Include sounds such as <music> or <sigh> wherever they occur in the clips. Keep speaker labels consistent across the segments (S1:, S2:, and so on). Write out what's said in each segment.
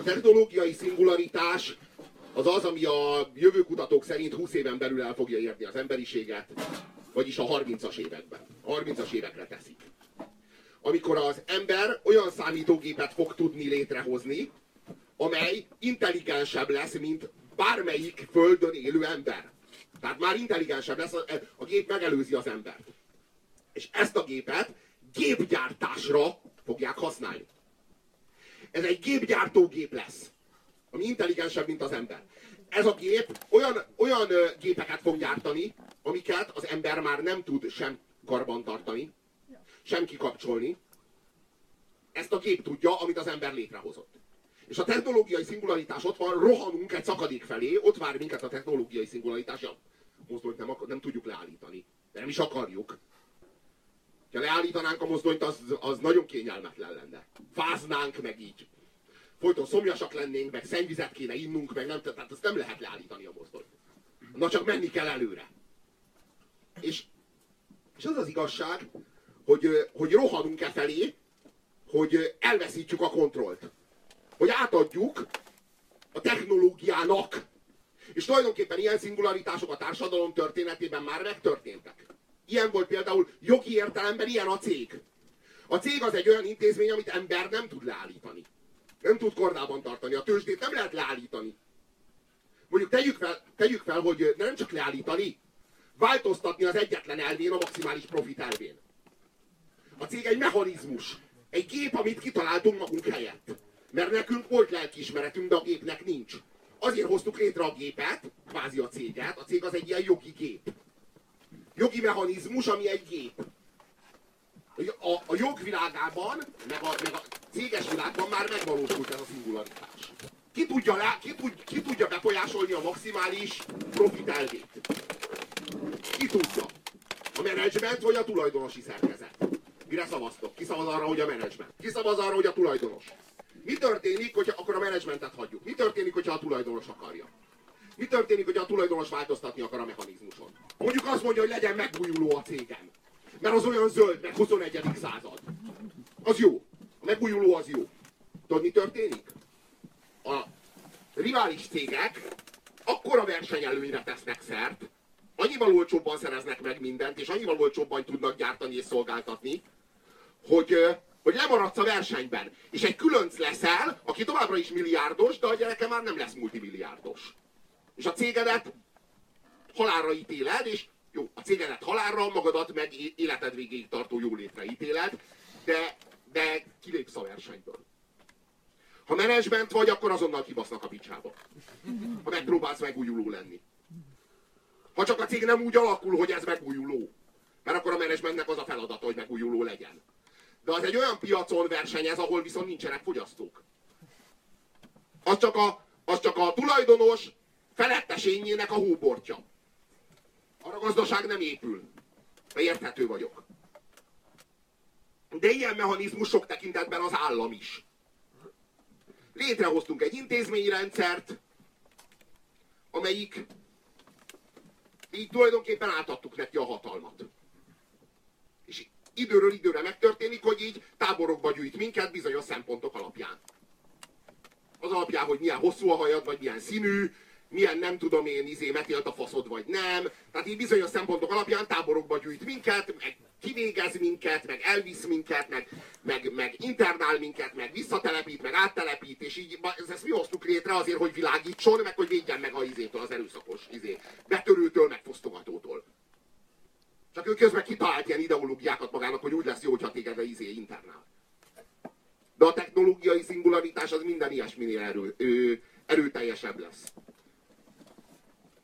S1: A technológiai szingularitás az az, ami a jövőkutatók szerint 20 éven belül el fogja érni az emberiséget, vagyis a 30-as években. A 30-as évekre teszik. Amikor az ember olyan számítógépet fog tudni létrehozni, amely intelligensebb lesz, mint bármelyik földön élő ember. Tehát már intelligensebb lesz, a, gép megelőzi az embert. És ezt a gépet gépgyártásra fogják használni. Ez egy gépgyártógép lesz, ami intelligensebb, mint az ember. Ez a gép olyan, olyan gépeket fog gyártani, amiket az ember már nem tud sem karbantartani, sem kikapcsolni. Ezt a gép tudja, amit az ember létrehozott. És a technológiai szingularitás ott van, rohanunk egy szakadék felé, ott vár minket a technológiai szingularitás. Ja, mozdonyt nem, nem tudjuk leállítani. De nem is akarjuk. Ha leállítanánk a mozdonyt, az, az nagyon kényelmetlen lenne. Fáznánk meg így. Folyton szomjasak lennénk, meg szennyvizet kéne innunk, meg nem, tehát azt nem lehet leállítani a mozdonyt. Na csak menni kell előre. És, és az az igazság, hogy, hogy rohanunk e felé, hogy elveszítjük a kontrollt. Hogy átadjuk a technológiának. És tulajdonképpen ilyen szingularitások a társadalom történetében már megtörténtek. Ilyen volt például jogi értelemben ilyen a cég. A cég az egy olyan intézmény, amit ember nem tud leállítani. Nem tud kordában tartani. A tőzsdét nem lehet leállítani. Mondjuk tegyük fel, tegyük fel hogy nem csak leállítani, változtatni az egyetlen elvén, a maximális profit elvén. A cég egy mechanizmus. Egy gép, amit kitaláltunk magunk helyett. Mert nekünk volt lelkiismeretünk, de a gépnek nincs. Azért hoztuk létre a gépet, kvázi a céget. A cég az egy ilyen jogi gép. Jogi mechanizmus, ami egy gép. A, a jogvilágában, meg a, meg a céges világban már megvalósult ez a szingularitás. Ki tudja, le, ki, tud, ki tudja befolyásolni a maximális profit elvét? Ki tudja? A menedzsment vagy a tulajdonosi szerkezet? Mire szavaztok? Ki szavaz arra, hogy a menedzsment? Ki szavaz arra, hogy a tulajdonos? Mi történik, hogyha akkor a menedzsmentet hagyjuk? Mi történik, hogyha a tulajdonos akarja? Mi történik, hogyha a tulajdonos változtatni akar a mechanizmuson? Mondjuk azt mondja, hogy legyen megújuló a cégem. Mert az olyan zöld, meg 21. század. Az jó. A megújuló az jó. Tudod, mi történik? A rivális cégek akkora versenyelőnyre tesznek szert, annyival olcsóbban szereznek meg mindent, és annyival olcsóbban tudnak gyártani és szolgáltatni, hogy, hogy lemaradsz a versenyben. És egy különc leszel, aki továbbra is milliárdos, de a gyereke már nem lesz multimilliárdos. És a cégedet halálra ítéled, és jó, a cégedet halálra, magadat meg életed végéig tartó jólétre ítéled, de, de kilépsz a versenyből. Ha menedzsment vagy, akkor azonnal kibasznak a picsába. Ha megpróbálsz megújuló lenni. Ha csak a cég nem úgy alakul, hogy ez megújuló. Mert akkor a menedzsmentnek az a feladata, hogy megújuló legyen. De az egy olyan piacon versenyez, ahol viszont nincsenek fogyasztók. Az csak a, az csak a tulajdonos felettesényének a hóbortja. Arra gazdaság nem épül. Érthető vagyok. De ilyen mechanizmus sok tekintetben az állam is. Létrehoztunk egy intézményrendszert, amelyik így tulajdonképpen átadtuk neki a hatalmat. És időről időre megtörténik, hogy így táborokba gyűjt minket bizonyos szempontok alapján. Az alapján, hogy milyen hosszú a hajad, vagy milyen színű, milyen nem tudom én, izé, metélt a faszod, vagy nem. Tehát így bizonyos szempontok alapján táborokba gyűjt minket, meg kivégez minket, meg elvisz minket, meg, meg, meg internál minket, meg visszatelepít, meg áttelepít, és így ezt mi hoztuk létre azért, hogy világítson, meg hogy védjen meg a izétől, az erőszakos izé, betörőtől, meg fosztogatótól. Csak ő közben kitalált ilyen ideológiákat magának, hogy úgy lesz jó, hogyha téged a izé internál. De a technológiai szingularitás az minden ilyesminél erő, ő, erőteljesebb lesz.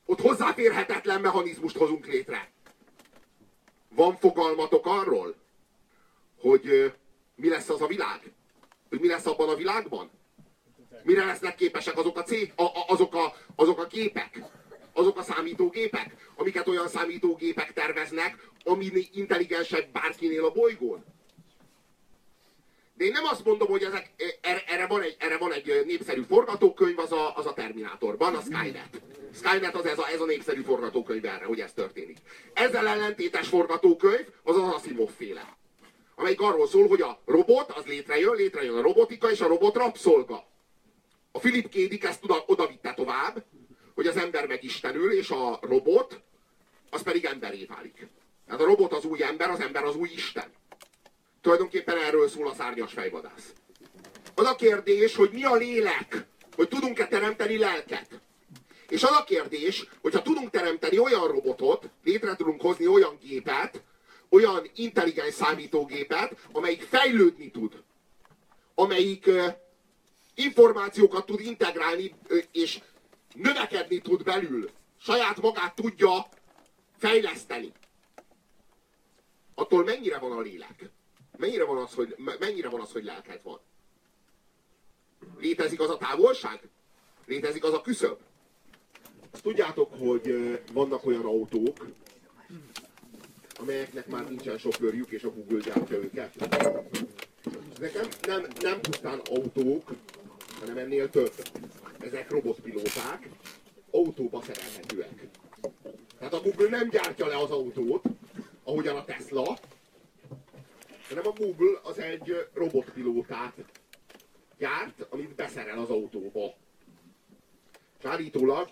S1: Ott hozzáférhetetlen mechanizmust hozunk létre. Van fogalmatok arról, hogy mi lesz az a világ? Hogy mi lesz abban a világban? Mire lesznek képesek azok a, cég, a, a, azok, a, azok a képek? Azok a számítógépek, amiket olyan számítógépek terveznek, ami intelligensebb bárkinél a bolygón? De én nem azt mondom, hogy ezek, erre, erre, van egy, erre van egy népszerű forgatókönyv, az a, az a Terminátorban, a Skynet. Skynet az ez a, ez a népszerű forgatókönyv erre, hogy ez történik. Ezzel ellentétes forgatókönyv az az Asimov féle. Amelyik arról szól, hogy a robot az létrejön, létrejön a robotika, és a robot rabszolga. A Philip K. Ezt oda, oda vitte tovább, hogy az ember megistenül, és a robot, az pedig emberé válik. Tehát a robot az új ember, az ember az új Isten. Tulajdonképpen erről szól a szárnyas fejvadász. Az a kérdés, hogy mi a lélek, hogy tudunk-e teremteni lelket. És az a kérdés, hogyha tudunk teremteni olyan robotot, létre tudunk hozni olyan gépet, olyan intelligens számítógépet, amelyik fejlődni tud, amelyik információkat tud integrálni, és növekedni tud belül, saját magát tudja fejleszteni. Attól mennyire van a lélek? Mennyire van az, hogy, mennyire van az, hogy lelked van? Létezik az a távolság? Létezik az a küszöb? Azt tudjátok, hogy vannak olyan autók, amelyeknek már nincsen sofőrjük, és a Google gyártja őket. Ezek nem, nem, nem pusztán autók, hanem ennél több. Ezek robotpilóták, autóba szerelhetőek. Tehát a Google nem gyártja le az autót, ahogyan a Tesla, hanem a Google az egy robotpilótát gyárt, amit beszerel az autóba. És állítólag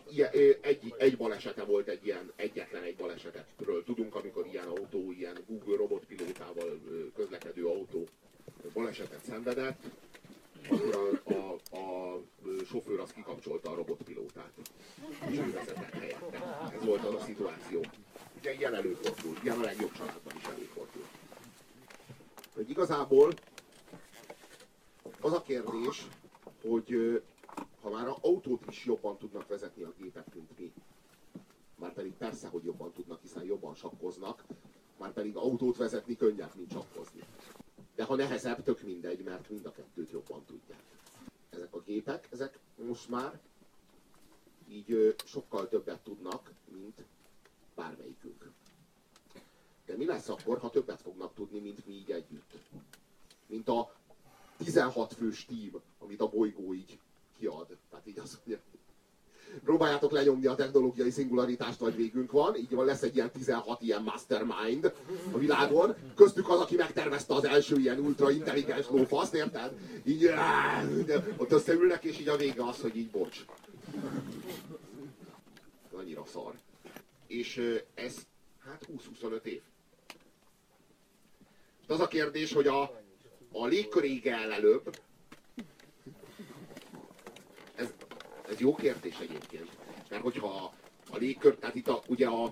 S1: egy, egy balesete volt egy ilyen, egyetlen egy balesetről tudunk, amikor ilyen autó, ilyen Google robotpilótával közlekedő autó balesetet szenvedett, akkor a, a, a sofőr az kikapcsolta a robotpilótát. És ő vezetett helyette. Ez volt az a szituáció. Ugye ilyen előfordul, ilyen a legjobb családban is előfordul. Hogy igazából az a kérdés, hogy ha már a autót is jobban tudnak vezetni a gépek, mint mi, már pedig persze, hogy jobban tudnak, hiszen jobban sakkoznak, már pedig autót vezetni könnyebb, mint sakkozni. De ha nehezebb, tök mindegy, mert mind a kettőt jobban tudják. Ezek a gépek, ezek most már így sokkal többet tudnak, mint bármelyikünk. De mi lesz akkor, ha többet fognak tudni, mint mi így együtt? Mint a 16 fős tím, amit a bolygó így kiad. Tehát így az, hogy próbáljátok lenyomni a technológiai szingularitást, vagy végünk van, így van, lesz egy ilyen 16 ilyen mastermind a világon, köztük az, aki megtervezte az első ilyen ultra intelligens lófaszt, érted? Így ott összeülnek, és így a vége az, hogy így bocs. Annyira szar. És ez, hát 20-25 év. Az a kérdés, hogy a, a légkör ége el előbb, ez, ez jó kérdés egyébként. Mert hogyha a légkör, tehát itt a, ugye a,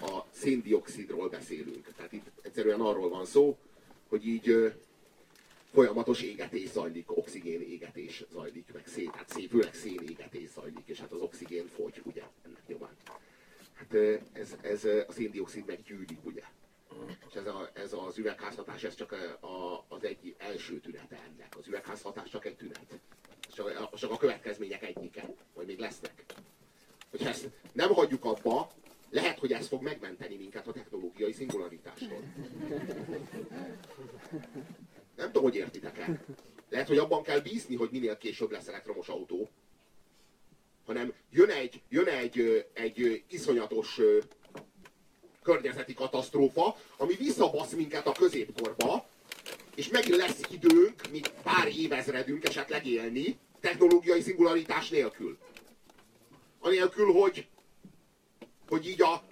S1: a széndiokszidról beszélünk. Tehát itt egyszerűen arról van szó, hogy így ö, folyamatos égetés zajlik, oxigén égetés zajlik, meg szén, hát szén, főleg szén égetés zajlik, és hát az oxigén fogy, ugye, ennek nyomán. Hát ez, ez a széndiokszid meggyűlik, ugye. Ez, a, ez az üvegházhatás, ez csak a, az egy első tünete ennek. Az üvegházhatás csak egy tünet. Csak a, csak a következmények egyike, vagy még lesznek. Hogyha ezt nem hagyjuk abba, lehet, hogy ez fog megmenteni minket a technológiai szingularitástól. Nem tudom, hogy értitek-e. Lehet, hogy abban kell bízni, hogy minél később lesz elektromos autó. Hanem jön egy, jön egy, egy iszonyatos környezeti katasztrófa, ami visszabasz minket a középkorba, és megint lesz időnk, mint pár évezredünk esetleg élni, technológiai szingularitás nélkül. Anélkül, hogy, hogy így a,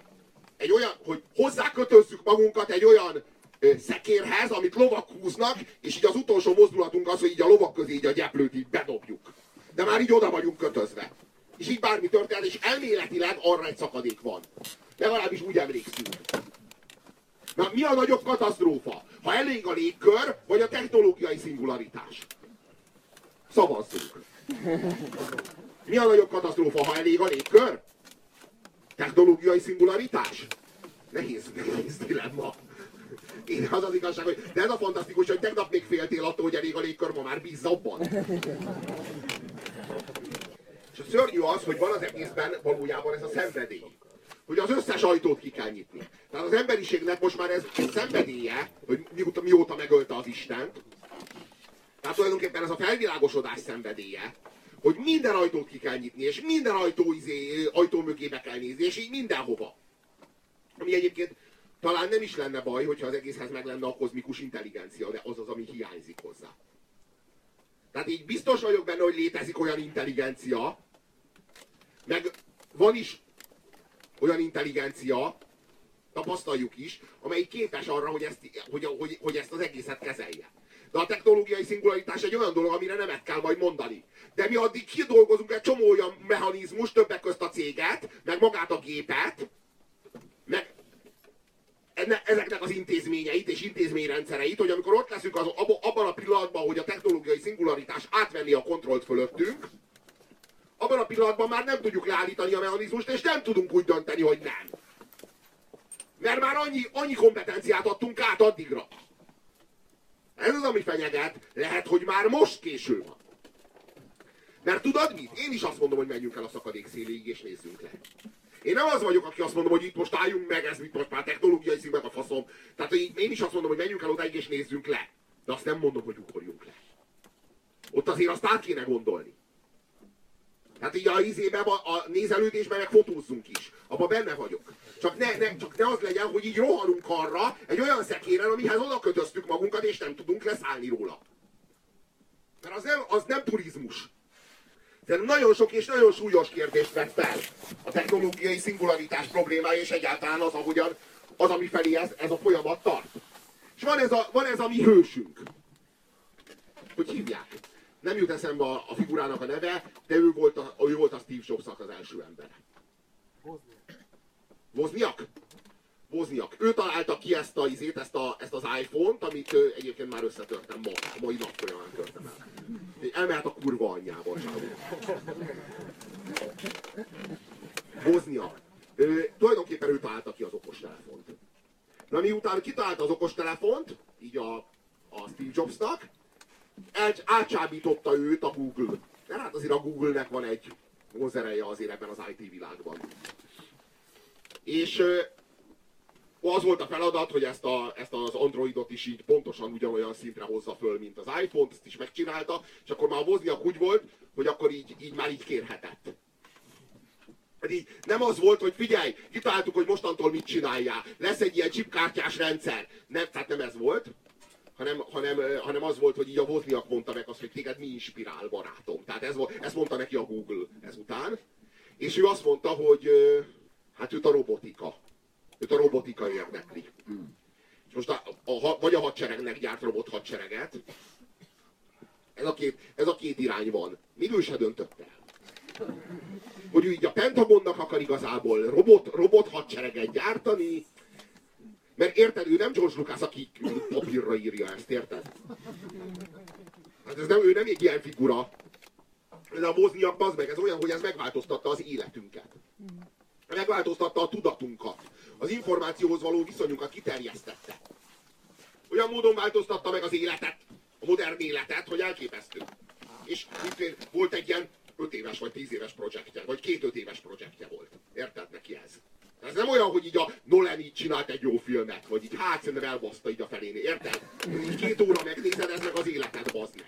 S1: egy olyan, hogy hozzákötözzük magunkat egy olyan ö, szekérhez, amit lovak húznak, és így az utolsó mozdulatunk az, hogy így a lovak közé így a gyeplőt így bedobjuk. De már így oda vagyunk kötözve. És így bármi történt, és elméletileg arra egy szakadék van. Legalábbis úgy emlékszünk. Na, mi a nagyobb katasztrófa? Ha elég a légkör, vagy a technológiai szingularitás? Szavazzunk. Mi a nagyobb katasztrófa, ha elég a légkör? Technológiai szingularitás? Nehéz, nehéz dilemma. Én az az igazság, hogy de ez a fantasztikus, hogy tegnap még féltél attól, hogy elég a légkör, ma már bízz abban. És a szörnyű az, hogy van az egészben valójában ez a szenvedély hogy az összes ajtót ki kell nyitni. Tehát az emberiségnek most már ez szenvedélye, hogy mióta, mióta megölte az Istent. Tehát tulajdonképpen ez a felvilágosodás szenvedélye, hogy minden ajtót ki kell nyitni, és minden ajtó, izé, ajtó mögébe kell nézni, és így mindenhova. Ami egyébként talán nem is lenne baj, hogyha az egészhez meg lenne a kozmikus intelligencia, de az az, ami hiányzik hozzá. Tehát így biztos vagyok benne, hogy létezik olyan intelligencia, meg van is olyan intelligencia, tapasztaljuk is, amelyik képes arra, hogy ezt, hogy, hogy, hogy ezt az egészet kezelje. De a technológiai szingularitás egy olyan dolog, amire nemet kell majd mondani. De mi addig kidolgozunk egy csomó olyan mechanizmus, többek közt a céget, meg magát a gépet, meg ezeknek az intézményeit és intézményrendszereit, hogy amikor ott leszünk az, abban a pillanatban, hogy a technológiai szingularitás átvenni a kontrollt fölöttünk, abban a pillanatban már nem tudjuk leállítani a mechanizmust, és nem tudunk úgy dönteni, hogy nem. Mert már annyi, annyi kompetenciát adtunk át addigra. Ez az, ami fenyeget. Lehet, hogy már most késő van. Mert tudod mit? Én is azt mondom, hogy menjünk el a szakadék széléig, és nézzünk le. Én nem az vagyok, aki azt mondom, hogy itt most álljunk meg, ez mit most már technológiai színben a faszom. Tehát én is azt mondom, hogy menjünk el odáig, és nézzünk le. De azt nem mondom, hogy ugorjunk le. Ott azért azt át kéne gondolni. Tehát így a izében, a, a nézelődésben meg fotózzunk is. Abba benne vagyok. Csak ne, ne, csak ne az legyen, hogy így rohanunk arra egy olyan szekéren, amihez oda kötöztük magunkat, és nem tudunk leszállni róla. Mert az nem, az nem turizmus. De nagyon sok és nagyon súlyos kérdést vett fel a technológiai szingularitás problémája, és egyáltalán az, ahogyan az, ami felé ez, ez a folyamat tart. És van ez, a, van ez a mi hősünk. Hogy hívják? Nem jut eszembe a, a figurának a neve, de ő volt a, ő volt a Steve Jobsnak az első ember. Wozniak? Wozniak. Ő találta ki ezt, a, izét, ezt, a, ezt az iPhone-t, amit ő, egyébként már összetörtem ma, mai nap folyamán törtem el. Elmehet a kurva anyjába a Wozniak. Ő, tulajdonképpen ő találta ki az okostelefont. Na miután kitalálta az okostelefont, így a, a Steve Jobsnak, el, átcsábította őt a Google. Mert hát azért a Google-nek van egy vonzereje azért ebben az IT világban. És az volt a feladat, hogy ezt, a, ezt az Androidot is így pontosan ugyanolyan szintre hozza föl, mint az iPhone-t, ezt is megcsinálta, és akkor már a Wozniak úgy volt, hogy akkor így, így már így kérhetett. Hát nem az volt, hogy figyelj, kitaláltuk, hogy mostantól mit csináljál, lesz egy ilyen chipkártyás rendszer. Nem, tehát nem ez volt, hanem, hanem, hanem az volt, hogy így a Wozniak mondta meg azt, hogy téged mi inspirál, barátom. Tehát ez, ezt mondta neki a Google ezután. És ő azt mondta, hogy hát őt a robotika. Őt a robotika érdekli. És most a, a, vagy a hadseregnek gyárt robot hadsereget. Ez a két, ez a két irány van. Ő se döntött el. Hogy ő így a Pentagonnak akar igazából robot, robot hadsereget gyártani, mert érted, ő nem George Lucas, aki papírra írja ezt, érted? Hát ez nem, ő nem egy ilyen figura. Ez a Wozniak, az meg, ez olyan, hogy ez megváltoztatta az életünket. Megváltoztatta a tudatunkat. Az információhoz való viszonyunkat kiterjesztette. Olyan módon változtatta meg az életet, a modern életet, hogy elképesztő. És volt egy ilyen 5 éves vagy 10 éves projektje, vagy két 5 éves projektje volt. Érted neki ez? Ez nem olyan, hogy így a Nolan így csinált egy jó filmet, vagy így hát szerintem elbaszta így a felén, érted? Két óra megnézed, ez meg az életed, bazd.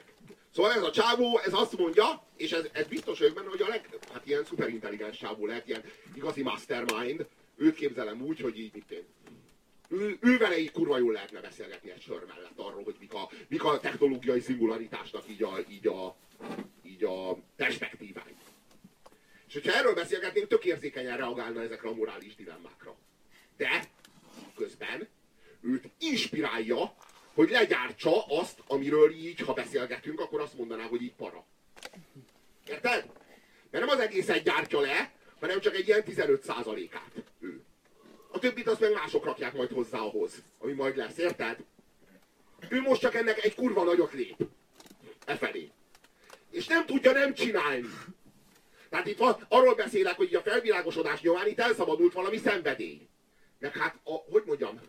S1: Szóval ez a csávó, ez azt mondja, és ez, ez biztos vagyok benne, hogy a leg, hát ilyen szuperintelligens csávó lehet, ilyen igazi mastermind, őt képzelem úgy, hogy így mit én. Ő vele így kurva jól lehetne beszélgetni egy sör mellett arról, hogy mik a, mik a technológiai szingularitásnak így a, így a, így a perspektívái. És hogyha erről beszélgetnénk, tök érzékenyen reagálna ezekre a morális dilemmákra. De közben őt inspirálja, hogy legyártsa azt, amiről így, ha beszélgetünk, akkor azt mondaná, hogy így para. Érted? Mert nem az egészet gyártja le, hanem csak egy ilyen 15%-át ő. A többit azt meg mások rakják majd hozzá ahhoz, ami majd lesz, érted? Ő most csak ennek egy kurva nagyot lép. E felé. És nem tudja nem csinálni. Tehát itt van, arról beszélek, hogy a felvilágosodás nyomán itt elszabadult valami szenvedély. Meg hát, a, hogy mondjam,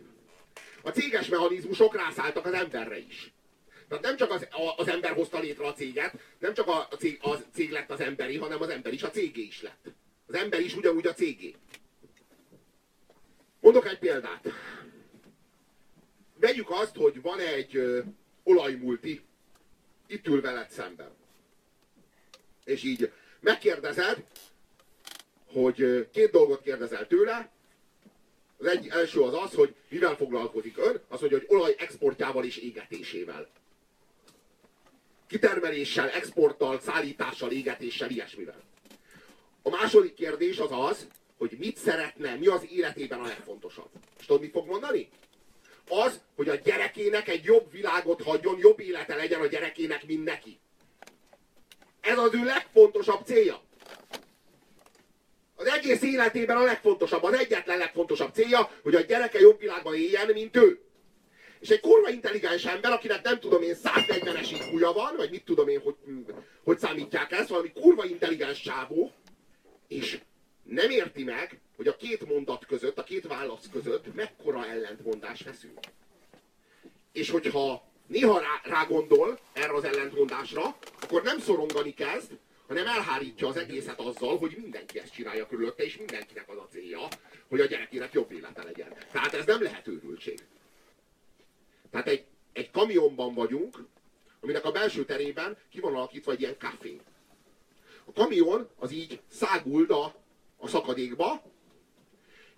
S1: a céges mechanizmusok rászálltak az emberre is. Tehát nem csak az, a, az ember hozta létre a céget, nem csak a, a, cég, a cég lett az emberi, hanem az ember is a cégé is lett. Az ember is ugyanúgy a cégé. Mondok egy példát. Vegyük azt, hogy van egy ö, olajmulti, itt ül veled szemben. És így megkérdezed, hogy két dolgot kérdezel tőle. Az egy, első az az, hogy mivel foglalkozik ön, az, hogy, hogy olaj exportjával és égetésével. kitermeléssel, exporttal, szállítással, égetéssel, ilyesmivel. A második kérdés az az, hogy mit szeretne, mi az életében a legfontosabb. És tudod, mit fog mondani? Az, hogy a gyerekének egy jobb világot hagyjon, jobb élete legyen a gyerekének, mint neki. Ez az ő legfontosabb célja. Az egész életében a legfontosabb, az egyetlen legfontosabb célja, hogy a gyereke jobb világban éljen, mint ő. És egy kurva intelligens ember, akinek nem tudom én 140-es iq van, vagy mit tudom én, hogy, hogy számítják ezt, valami kurva intelligens csávó, és nem érti meg, hogy a két mondat között, a két válasz között mekkora ellentmondás feszül. És hogyha néha rá, rá gondol erre az ellentmondásra, akkor nem szorongani kezd, hanem elhárítja az egészet azzal, hogy mindenki ezt csinálja körülötte, és mindenkinek az a célja, hogy a gyerekének jobb élete legyen. Tehát ez nem lehet őrültség. Tehát egy, egy kamionban vagyunk, aminek a belső terében ki van alakítva egy ilyen kafé. A kamion az így száguld a, a szakadékba,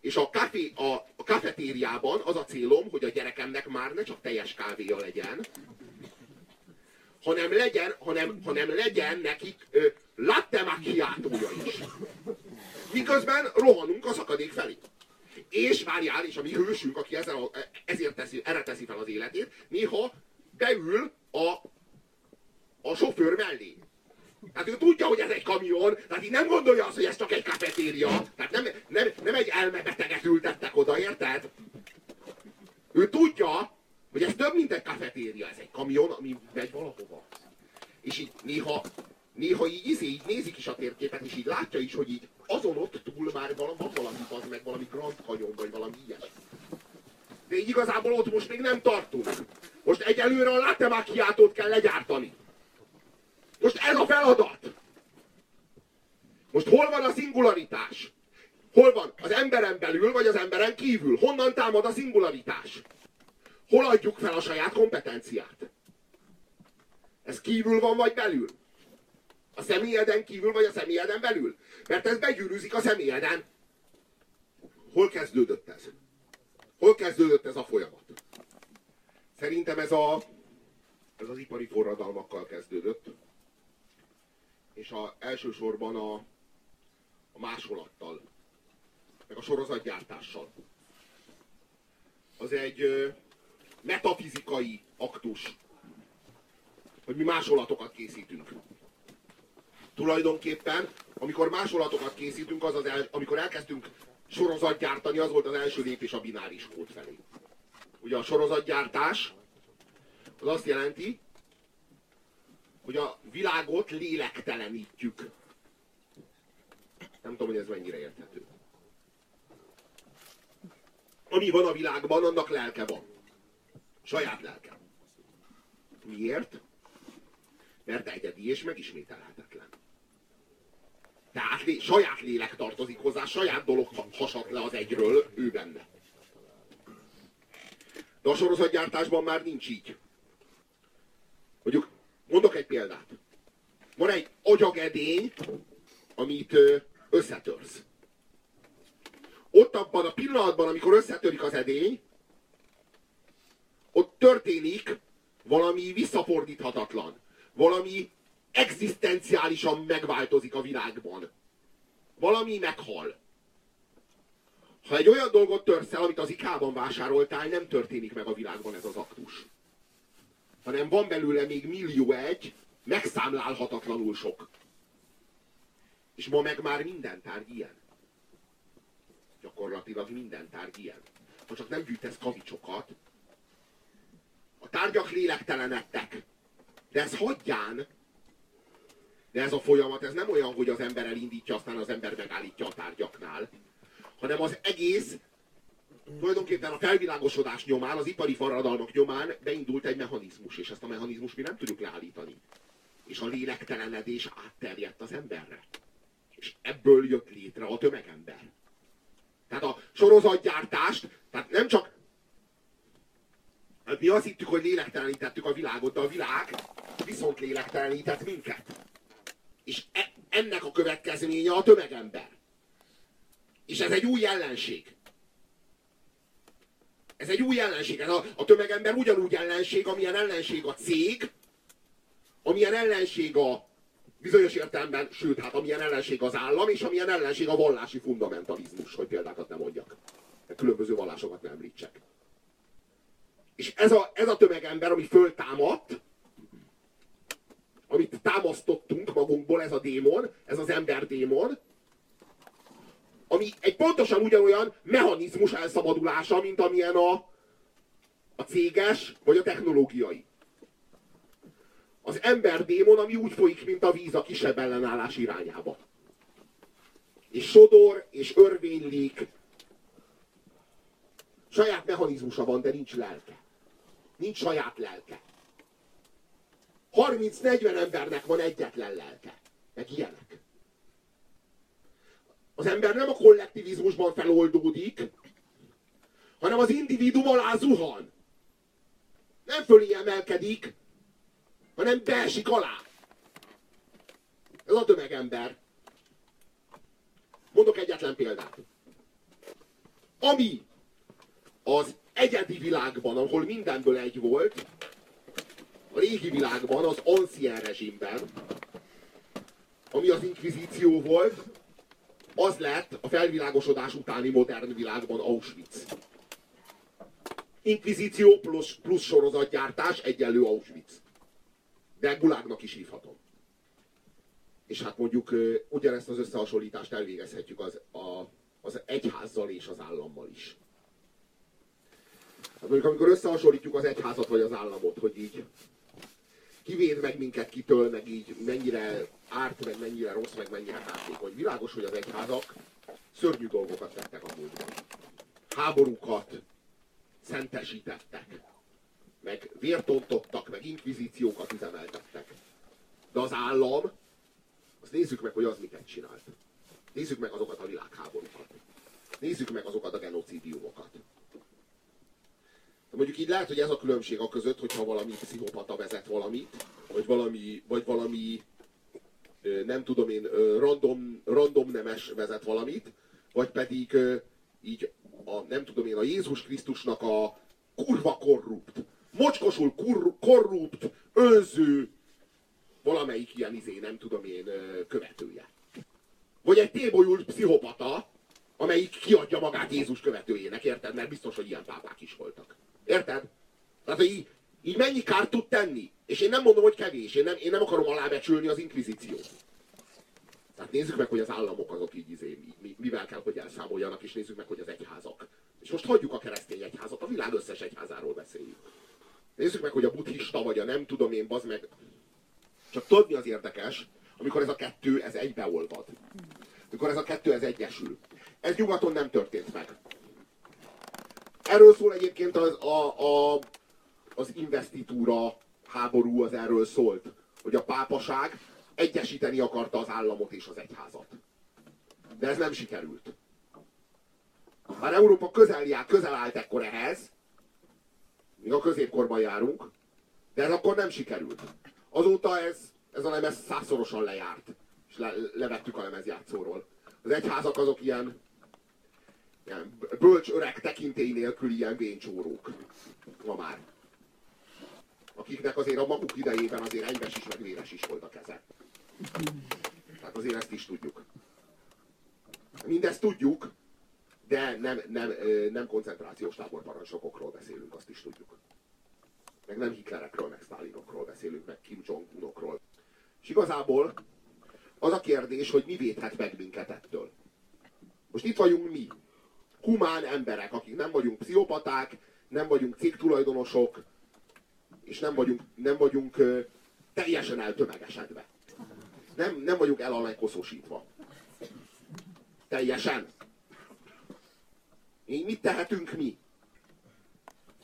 S1: és a, kafé, a, a kafetériában az a célom, hogy a gyerekemnek már ne csak teljes kávéja legyen, hanem legyen, hanem, hanem legyen nekik ö, latte macchiatója is. Miközben rohanunk a szakadék felé. És várjál, és a mi hősünk, aki ezzel a, ezért teszi, erre teszi fel az életét, néha beül a, a sofőr mellé. Tehát ő tudja, hogy ez egy kamion, tehát így nem gondolja azt, hogy ez csak egy kafetéria. Tehát nem, nem, nem egy elmebeteget ültettek oda, érted? Ő tudja, hogy ez több, mint egy kafetéria, ez egy kamion, ami megy valahova. És így néha, néha így, izé, így nézik is a térképet, és így látja is, hogy így azon ott túl már valami, van valami, az meg valami Grand Canyon, vagy valami ilyesmi. De így igazából ott most még nem tartunk. Most egyelőre a latte macchiatót kell legyártani. Most ez a feladat. Most hol van a szingularitás? Hol van? Az emberen belül, vagy az emberen kívül? Honnan támad a szingularitás? Hol adjuk fel a saját kompetenciát? Ez kívül van, vagy belül? A személyeden kívül, vagy a személyeden belül? Mert ez begyűrűzik a személyeden. Hol kezdődött ez? Hol kezdődött ez a folyamat? Szerintem ez, a, ez az ipari forradalmakkal kezdődött. És a, elsősorban a, a másolattal. Meg a sorozatgyártással. Az egy ö, metafizikai aktus, hogy mi másolatokat készítünk tulajdonképpen, amikor másolatokat készítünk, az az el, amikor elkezdtünk sorozatgyártani, az volt az első lépés a bináris kód felé. Ugye a sorozatgyártás az azt jelenti, hogy a világot lélektelenítjük. Nem tudom, hogy ez mennyire érthető. Ami van a világban, annak lelke van. Saját lelke. Miért? Mert egyedi és megismételhetetlen. Tehát lé, saját lélek tartozik hozzá, saját dolog hasat le az egyről, ő benne. De a sorozatgyártásban már nincs így. Mondjuk, mondok egy példát. Van egy agyagedény, amit összetörsz. Ott abban a pillanatban, amikor összetörik az edény, ott történik valami visszafordíthatatlan. Valami egzisztenciálisan megváltozik a világban. Valami meghal. Ha egy olyan dolgot törsz el, amit az ikában vásároltál, nem történik meg a világban ez az aktus. Hanem van belőle még millió egy, megszámlálhatatlanul sok. És ma meg már minden tárgy ilyen. Gyakorlatilag minden tárgy ilyen. Ha csak nem gyűjtesz kavicsokat, a tárgyak lélektelenedtek. De ez hagyján, de ez a folyamat, ez nem olyan, hogy az ember elindítja, aztán az ember megállítja a tárgyaknál, hanem az egész tulajdonképpen a felvilágosodás nyomán, az ipari forradalmak nyomán beindult egy mechanizmus, és ezt a mechanizmus mi nem tudjuk leállítani. És a lélektelenedés átterjedt az emberre. És ebből jött létre a tömegember. Tehát a sorozatgyártást, tehát nem csak hát mi azt hittük, hogy lélektelenítettük a világot, de a világ viszont lélektelenített minket. És e, ennek a következménye a tömegember. És ez egy új ellenség. Ez egy új ellenség. Ez a, a tömegember ugyanúgy ellenség, amilyen ellenség a cég, amilyen ellenség a bizonyos értelemben, sőt, hát amilyen ellenség az állam, és amilyen ellenség a vallási fundamentalizmus, hogy példákat nem mondjak. Különböző vallásokat nem említsek. És ez a, ez a tömegember, ami föltámadt, amit támasztottunk magunkból, ez a démon, ez az ember démon, ami egy pontosan ugyanolyan mechanizmus elszabadulása, mint amilyen a, a céges vagy a technológiai. Az ember démon, ami úgy folyik, mint a víz a kisebb ellenállás irányába. És sodor, és örvénylik. Saját mechanizmusa van, de nincs lelke. Nincs saját lelke. 30-40 embernek van egyetlen lelke. Meg ilyenek. Az ember nem a kollektivizmusban feloldódik, hanem az individuum alá zuhan. Nem fölé emelkedik, hanem beesik alá. Ez a tömegember. Mondok egyetlen példát. Ami az egyedi világban, ahol mindenből egy volt, a régi világban, az ancien rezsimben, ami az inkvizíció volt, az lett a felvilágosodás utáni modern világban Auschwitz. Inkvizíció plusz, plusz sorozatgyártás egyenlő Auschwitz. De gulágnak is hívhatom. És hát mondjuk ugyanezt az összehasonlítást elvégezhetjük az, a, az egyházzal és az állammal is. Hát mondjuk amikor összehasonlítjuk az egyházat vagy az államot, hogy így kivéd meg minket kitől, meg így mennyire árt, meg mennyire rossz, meg mennyire kártékony. Világos, hogy az egyházak szörnyű dolgokat tettek a múltban. Háborúkat szentesítettek, meg vértontottak, meg inkvizíciókat üzemeltettek. De az állam, azt nézzük meg, hogy az miket csinált. Nézzük meg azokat a világháborúkat. Nézzük meg azokat a genocidiumokat. Mondjuk így lehet, hogy ez a különbség a között, hogyha valami pszichopata vezet valamit, vagy valami, vagy valami nem tudom én, random, random nemes vezet valamit, vagy pedig így a, nem tudom én, a Jézus Krisztusnak a kurva korrupt, mocskosul kur, korrupt, önző, valamelyik ilyen izé, nem tudom én, követője. Vagy egy tébolyult pszichopata, amelyik kiadja magát Jézus követőjének, érted? Mert biztos, hogy ilyen pápák is voltak. Érted? Tehát, hogy így, így mennyi kárt tud tenni? És én nem mondom, hogy kevés. Én nem, én nem akarom alábecsülni az inkvizíciót. Tehát nézzük meg, hogy az államok azok így izé, mivel kell, hogy elszámoljanak, és nézzük meg, hogy az egyházak. És most hagyjuk a keresztény egyházat, a világ összes egyházáról beszéljük. Nézzük meg, hogy a buddhista, vagy a nem tudom én, bazd meg. Csak tudod, mi az érdekes? Amikor ez a kettő, ez egybeolvad. Amikor ez a kettő, ez egyesül. Ez nyugaton nem történt meg. Erről szól egyébként az, a, a, az investitúra háború, az erről szólt. Hogy a pápaság egyesíteni akarta az államot és az egyházat. De ez nem sikerült. Már Európa közel, jár, közel állt ekkor ehhez, még a középkorban járunk, de ez akkor nem sikerült. Azóta ez, ez a lemez százszorosan lejárt, és le, levettük a lemezjátszóról. Az egyházak azok ilyen, bölcs öreg tekintély nélkül ilyen véncsórók. Ma már. Akiknek azért a maguk idejében azért enyves is, meg véres is volt a keze. Tehát azért ezt is tudjuk. Mindezt tudjuk, de nem, nem, nem koncentrációs táborparancsnokokról beszélünk, azt is tudjuk. Meg nem Hitlerekről, meg Stalinokról beszélünk, meg Kim Jong-unokról. És igazából az a kérdés, hogy mi védhet meg minket ettől. Most itt vagyunk mi, humán emberek, akik nem vagyunk pszichopaták, nem vagyunk cégtulajdonosok, és nem vagyunk, nem vagyunk ö, teljesen eltömegesedve. Nem, nem vagyunk elalánykoszosítva. Teljesen. Így mit tehetünk mi?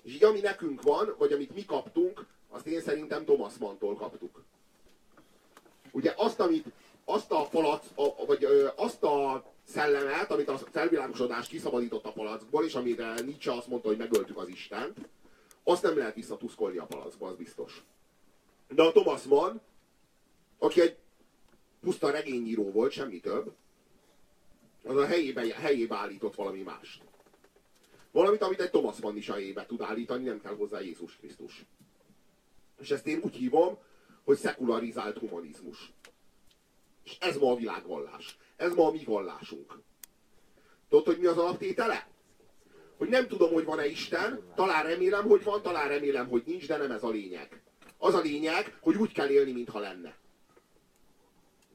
S1: És így ami nekünk van, vagy amit mi kaptunk, azt én szerintem Thomas Mann-tól kaptuk. Ugye azt, amit, azt a palac, a, vagy ö, azt a szellemet, amit a felvilágosodás kiszabadított a palackból, és amire Nietzsche azt mondta, hogy megöltük az Istent, azt nem lehet visszatuszkolni a palackba, az biztos. De a Thomas Mann, aki egy puszta regényíró volt, semmi több, az a helyébe, helyébe állított valami mást. Valamit, amit egy Thomas Mann is a helyébe tud állítani, nem kell hozzá Jézus Krisztus. És ezt én úgy hívom, hogy szekularizált humanizmus. És ez ma a világvallás. Ez ma a mi vallásunk. Tudod, hogy mi az alaptétele? Hogy nem tudom, hogy van-e Isten, talán remélem, hogy van, talán remélem, hogy nincs, de nem ez a lényeg. Az a lényeg, hogy úgy kell élni, mintha lenne.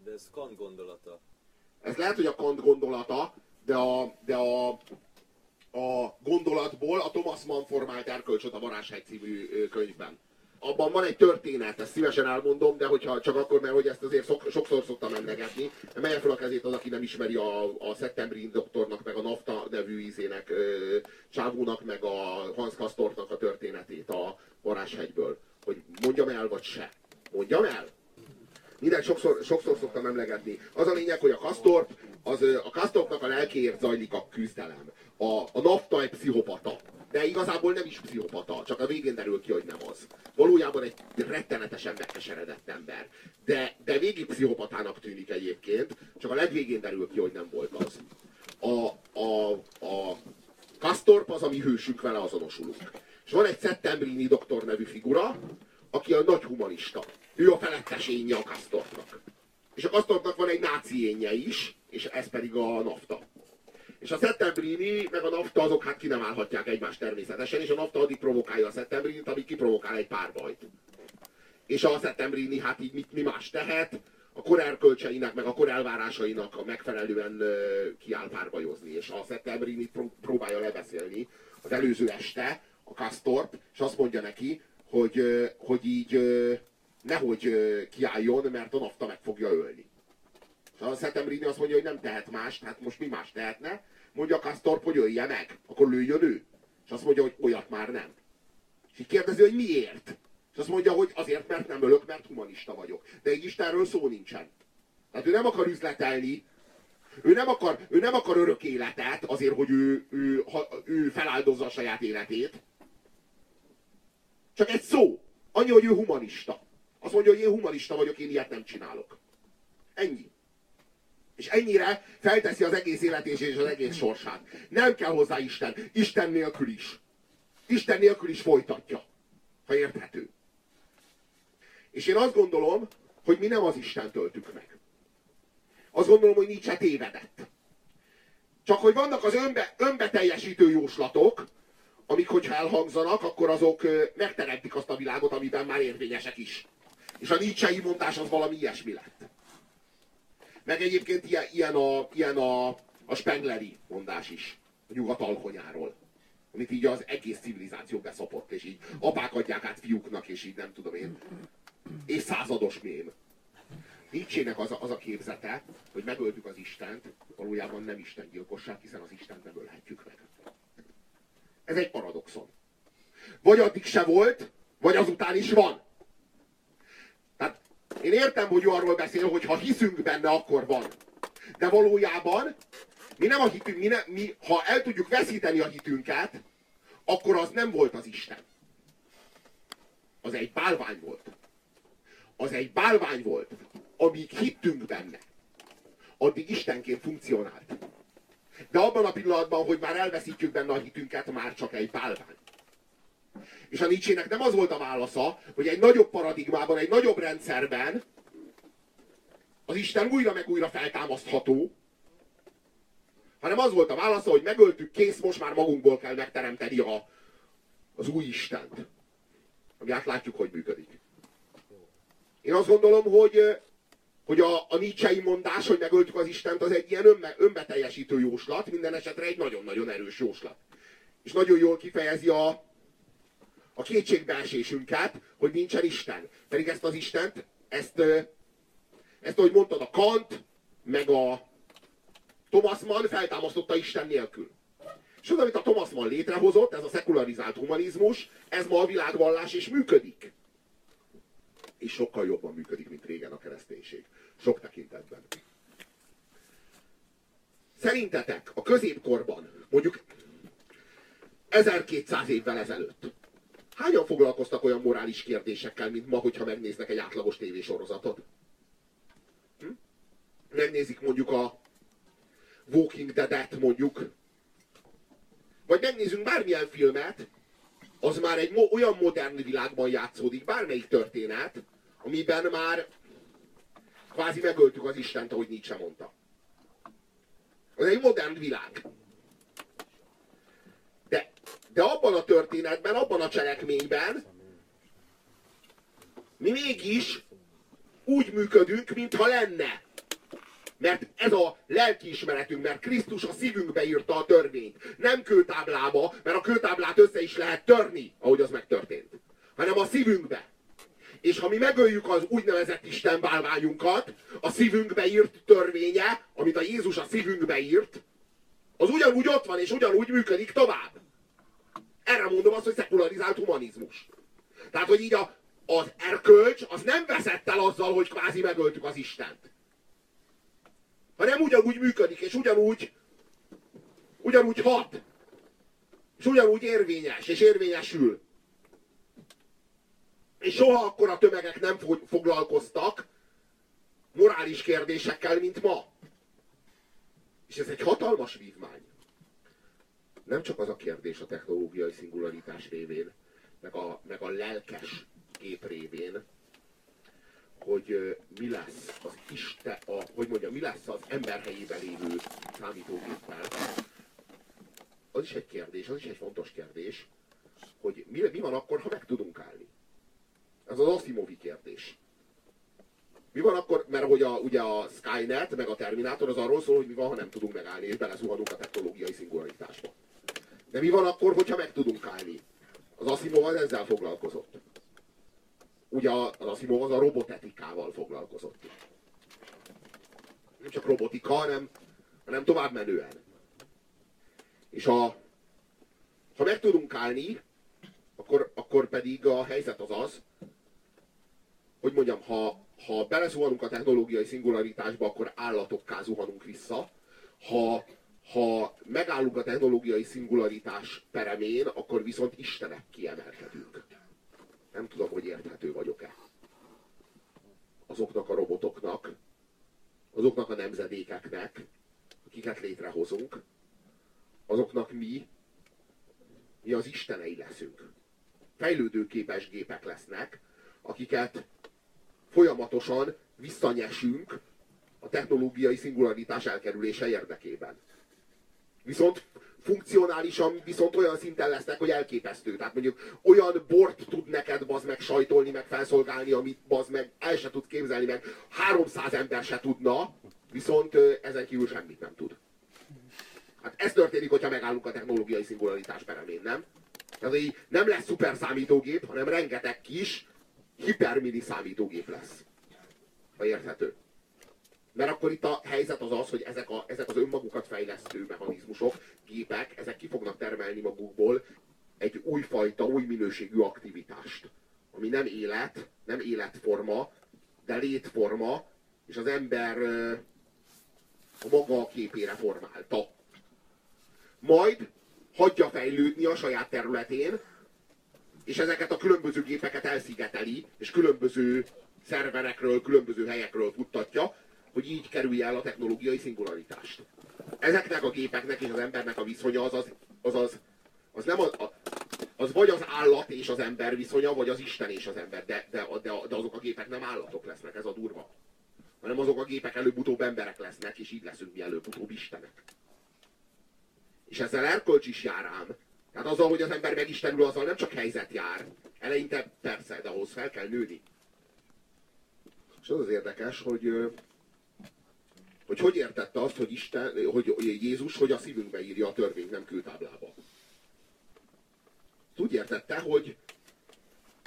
S2: De ez Kant gondolata.
S1: Ez lehet, hogy a Kant gondolata, de a, de a, a gondolatból a Thomas Mann formált erkölcsöt a Varázshegy című könyvben. Abban van egy történet, ezt szívesen elmondom, de hogyha csak akkor, mert hogy ezt azért szok, sokszor szoktam emlegetni. Emelje fel a kezét az, aki nem ismeri a, a Septembrin doktornak, meg a Nafta nevű ízének, Csávónak, meg a Hans Kastortnak a történetét a Varázshegyből. Hogy mondjam el, vagy se. Mondjam el? Minden sokszor, sokszor szoktam emlegetni. Az a lényeg, hogy a Kastorp, az, a Kastorpnak a lelkéért zajlik a küzdelem. A, a Nafta egy pszichopata. De igazából nem is pszichopata, csak a végén derül ki, hogy nem az. Valójában egy rettenetesen megkeseredett ember. De, de végig pszichopatának tűnik egyébként, csak a legvégén derül ki, hogy nem volt az. A, a, a Kastorp az, ami hősünk, vele azonosulunk. És van egy Settembrini doktor nevű figura, aki a nagy humanista. Ő a felettes énje a Kastorpnak. És a Kastorpnak van egy náci énje is, és ez pedig a NAFTA. És a Settembrini meg a NAFTA azok hát ki nem állhatják egymást természetesen, és a NAFTA addig provokálja a Settembrinit, amíg kiprovokál egy párbajt. És a Settembrini hát így mit, mi más tehet, a kor meg a kor elvárásainak megfelelően kiáll párbajozni. És a Settembrini próbálja lebeszélni az előző este a Kastorp, és azt mondja neki, hogy, hogy így nehogy kiálljon, mert a NAFTA meg fogja ölni. A Szetembrini azt mondja, hogy nem tehet más, hát most mi más tehetne? Mondja Kastorp, hogy ölje meg, akkor lőjön ő. És azt mondja, hogy olyat már nem. És így kérdezi, hogy miért? És azt mondja, hogy azért, mert nem ölök, mert humanista vagyok. De egy Istenről szó nincsen. Tehát ő nem akar üzletelni, ő nem akar, ő nem akar örök életet azért, hogy ő, ő, ha, ő feláldozza a saját életét. Csak egy szó. Annyi, hogy ő humanista. Azt mondja, hogy én humanista vagyok, én ilyet nem csinálok. Ennyi. És ennyire felteszi az egész életét és az egész sorsát. Nem kell hozzá Isten. Isten nélkül is. Isten nélkül is folytatja. Ha érthető. És én azt gondolom, hogy mi nem az Isten töltük meg. Azt gondolom, hogy nincs tévedett. Csak hogy vannak az önbe, önbeteljesítő jóslatok, amik, hogyha elhangzanak, akkor azok megteremtik azt a világot, amiben már érvényesek is. És a Nietzsche mondás az valami ilyesmi lett. Meg egyébként ilyen, ilyen, a, ilyen a, a Spengleri mondás is, a nyugat alkonyáról. Amit így az egész civilizáció beszopott, és így apák adják át fiúknak, és így nem tudom én. És százados mém. Nietzsének az a, az a képzete, hogy megöltük az Istent, valójában nem Isten gyilkosság, hiszen az Istent nem ölhetjük meg. Ez egy paradoxon. Vagy addig se volt, vagy azután is van. Én értem, hogy ő arról beszél, hogy ha hiszünk benne, akkor van. De valójában mi nem a hitünk, mi, ne, mi ha el tudjuk veszíteni a hitünket, akkor az nem volt az Isten. Az egy bálvány volt. Az egy bálvány volt, amíg hittünk benne. Addig Istenként funkcionált. De abban a pillanatban, hogy már elveszítjük benne a hitünket, már csak egy bálvány. És a Nietzsének nem az volt a válasza, hogy egy nagyobb paradigmában, egy nagyobb rendszerben az Isten újra meg újra feltámasztható, hanem az volt a válasza, hogy megöltük, kész, most már magunkból kell megteremteni a, az új Istent. Ami átlátjuk, hogy működik. Én azt gondolom, hogy hogy a, a Nietzsei mondás, hogy megöltük az Istent, az egy ilyen önbe, önbeteljesítő jóslat, minden esetre egy nagyon-nagyon erős jóslat. És nagyon jól kifejezi a, a kétségbeesésünket, hogy nincsen Isten. Pedig ezt az Istent, ezt, ezt ahogy mondtad, a Kant, meg a Thomas Mann feltámasztotta Isten nélkül. És az, amit a Thomas Mann létrehozott, ez a szekularizált humanizmus, ez ma a világvallás is működik és sokkal jobban működik, mint régen a kereszténység. Sok tekintetben. Szerintetek a középkorban, mondjuk 1200 évvel ezelőtt, hányan foglalkoztak olyan morális kérdésekkel, mint ma, hogyha megnéznek egy átlagos tévésorozatot? Hm? Megnézik mondjuk a Walking Dead-et mondjuk, vagy megnézünk bármilyen filmet, az már egy mo- olyan modern világban játszódik, bármelyik történet, amiben már kvázi megöltük az Istent, ahogy Nietzsche mondta. Ez egy modern világ. De, abban a történetben, abban a cselekményben mi mégis úgy működünk, mintha lenne. Mert ez a lelkiismeretünk, mert Krisztus a szívünkbe írta a törvényt. Nem kőtáblába, mert a kőtáblát össze is lehet törni, ahogy az megtörtént. Hanem a szívünkbe. És ha mi megöljük az úgynevezett Isten bálványunkat, a szívünkbe írt törvénye, amit a Jézus a szívünkbe írt, az ugyanúgy ott van, és ugyanúgy működik tovább. Erre mondom azt, hogy szekularizált humanizmus. Tehát, hogy így a, az erkölcs az nem veszett el azzal, hogy kvázi megöltük az Istent. Hanem ugyanúgy működik, és ugyanúgy, ugyanúgy hat. És ugyanúgy érvényes, és érvényesül. És soha akkor a tömegek nem foglalkoztak morális kérdésekkel, mint ma. És ez egy hatalmas vívmány. Nem csak az a kérdés a technológiai szingularitás révén, meg a, meg a lelkes gép révén, hogy mi lesz az Isten, a, hogy mondja, mi lesz az ember helyében lévő számítógéppel. Az is egy kérdés, az is egy fontos kérdés, hogy mi, mi van akkor, ha meg tudunk állni. Ez az Asimovi kérdés. Mi van akkor, mert hogy a, ugye a Skynet, meg a Terminátor az arról szól, hogy mi van, ha nem tudunk megállni, és belezuhanunk a technológiai szingularitásba. De mi van akkor, hogyha meg tudunk állni? Az Asimov az ezzel foglalkozott. Ugye az Asimov az a robotetikával foglalkozott. Nem csak robotika, hanem, hanem tovább menően. És a, ha meg tudunk állni, akkor, akkor pedig a helyzet az az, hogy mondjam, ha, ha belezuhanunk a technológiai szingularitásba, akkor állatokká zuhanunk vissza. Ha, ha megállunk a technológiai szingularitás peremén, akkor viszont Istenek kiemelkedünk. Nem tudom, hogy érthető vagyok-e. Azoknak a robotoknak, azoknak a nemzedékeknek, akiket létrehozunk, azoknak mi, mi az istenei leszünk. Fejlődőképes gépek lesznek, akiket folyamatosan visszanyesünk a technológiai szingularitás elkerülése érdekében. Viszont funkcionálisan viszont olyan szinten lesznek, hogy elképesztő. Tehát mondjuk olyan bort tud neked bazd meg sajtolni, meg felszolgálni, amit bazd meg el se tud képzelni, meg 300 ember se tudna, viszont ezen kívül semmit nem tud. Hát ez történik, hogyha megállunk a technológiai szingularitás peremén, nem? Tehát így nem lesz szuper számítógép, hanem rengeteg kis, hipermini számítógép lesz. Ha érthető. Mert akkor itt a helyzet az az, hogy ezek, a, ezek az önmagukat fejlesztő mechanizmusok, gépek, ezek ki fognak termelni magukból egy újfajta, új minőségű aktivitást. Ami nem élet, nem életforma, de létforma, és az ember a maga képére formálta. Majd hagyja fejlődni a saját területén, és ezeket a különböző gépeket elszigeteli, és különböző szerverekről, különböző helyekről futtatja, hogy így kerülje el a technológiai szingularitást. Ezeknek a gépeknek és az embernek a viszonya az az, az, az, az nem az, az vagy az állat és az ember viszonya, vagy az Isten és az ember, de, de, de, de azok a gépek nem állatok lesznek, ez a durva. Hanem azok a gépek előbb-utóbb emberek lesznek, és így leszünk mi előbb-utóbb Istenek. És ezzel erkölcs is jár ám, tehát azzal, hogy az ember megistenül, azzal nem csak helyzet jár. Eleinte persze, de ahhoz fel kell nőni. És az az érdekes, hogy hogy hogy értette azt, hogy, Isten, hogy Jézus, hogy a szívünkbe írja a törvényt, nem kőtáblába. Úgy értette, hogy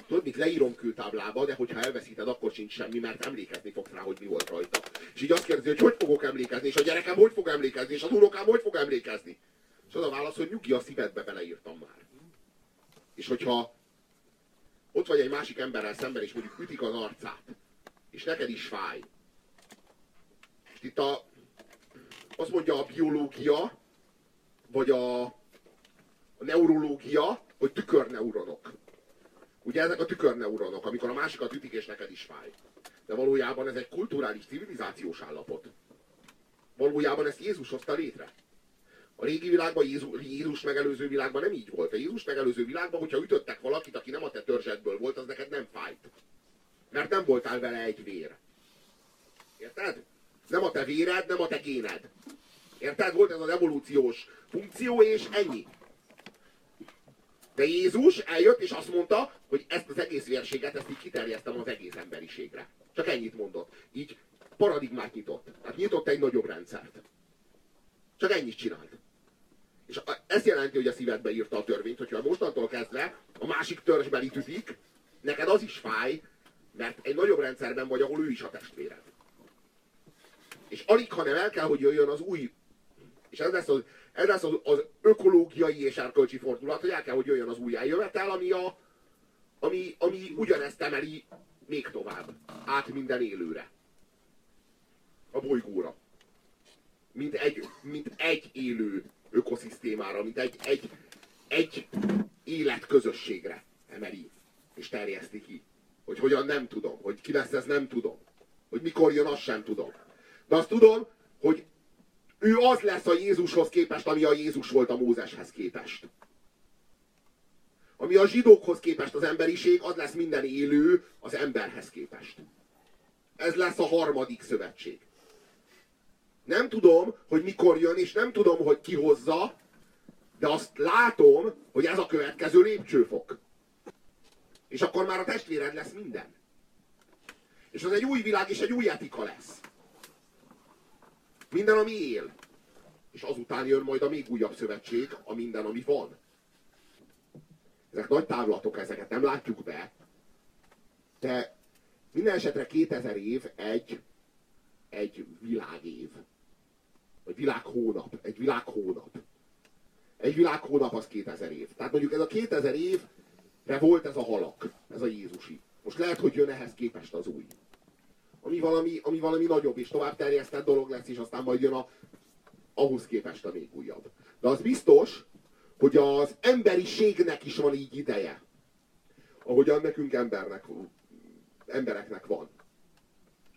S1: tudod, mit leírom kőtáblába, de hogyha elveszíted, akkor sincs semmi, mert emlékezni fogsz rá, hogy mi volt rajta. És így azt kérdezi, hogy hogy fogok emlékezni, és a gyerekem hogy fog emlékezni, és az unokám hogy fog emlékezni. És az a válasz, hogy nyugi a szívedbe beleírtam már. És hogyha ott vagy egy másik emberrel szemben, és mondjuk ütik az arcát, és neked is fáj. És itt a, azt mondja a biológia, vagy a, a neurológia, hogy tükörneuronok. Ugye ezek a tükörneuronok, amikor a másikat ütik, és neked is fáj. De valójában ez egy kulturális, civilizációs állapot. Valójában ezt Jézus hozta létre. A régi világban, Jézus, Jézus megelőző világban nem így volt. A Jézus megelőző világban, hogyha ütöttek valakit, aki nem a te törzsedből volt, az neked nem fájt. Mert nem voltál vele egy vér. Érted? Nem a te véred, nem a te géned. Érted? Volt ez az evolúciós funkció, és ennyi. De Jézus eljött, és azt mondta, hogy ezt az egész vérséget, ezt így kiterjesztem az egész emberiségre. Csak ennyit mondott. Így paradigmát nyitott. Tehát nyitott egy nagyobb rendszert. Csak ennyit csinált. És ez jelenti, hogy a szívedbe írta a törvényt, hogyha mostantól kezdve a másik törzsben ütik, neked az is fáj, mert egy nagyobb rendszerben vagy, ahol ő is a testvéred. És alig, hanem el kell, hogy jöjjön az új, és ez lesz az, ez lesz az, az ökológiai és erkölcsi fordulat, hogy el kell, hogy jöjjön az új eljövetel, ami, a, ami, ami ugyanezt emeli még tovább, át minden élőre. A bolygóra. Mint egy, mint egy élő ökoszisztémára, mint egy, egy, egy életközösségre emeli és terjeszti ki. Hogy hogyan nem tudom, hogy ki lesz ez nem tudom. Hogy mikor jön, azt sem tudom. De azt tudom, hogy ő az lesz a Jézushoz képest, ami a Jézus volt a Mózeshez képest. Ami a zsidókhoz képest az emberiség, az lesz minden élő az emberhez képest. Ez lesz a harmadik szövetség. Nem tudom, hogy mikor jön, és nem tudom, hogy ki hozza, de azt látom, hogy ez a következő lépcsőfok. És akkor már a testvéred lesz minden. És az egy új világ, és egy új etika lesz. Minden, ami él. És azután jön majd a még újabb szövetség, a minden, ami van. Ezek nagy távlatok, ezeket nem látjuk be. De minden esetre 2000 év egy, egy világév. Vagy világhónap. Egy világhónap. Egy világhónap az 2000 év. Tehát mondjuk ez a 2000 évre volt ez a halak, ez a Jézusi. Most lehet, hogy jön ehhez képest az új. Ami valami, ami valami nagyobb és tovább terjesztett dolog lesz, és aztán majd jön a, ahhoz képest a még újabb. De az biztos, hogy az emberiségnek is van így ideje. Ahogyan nekünk embernek, embereknek van.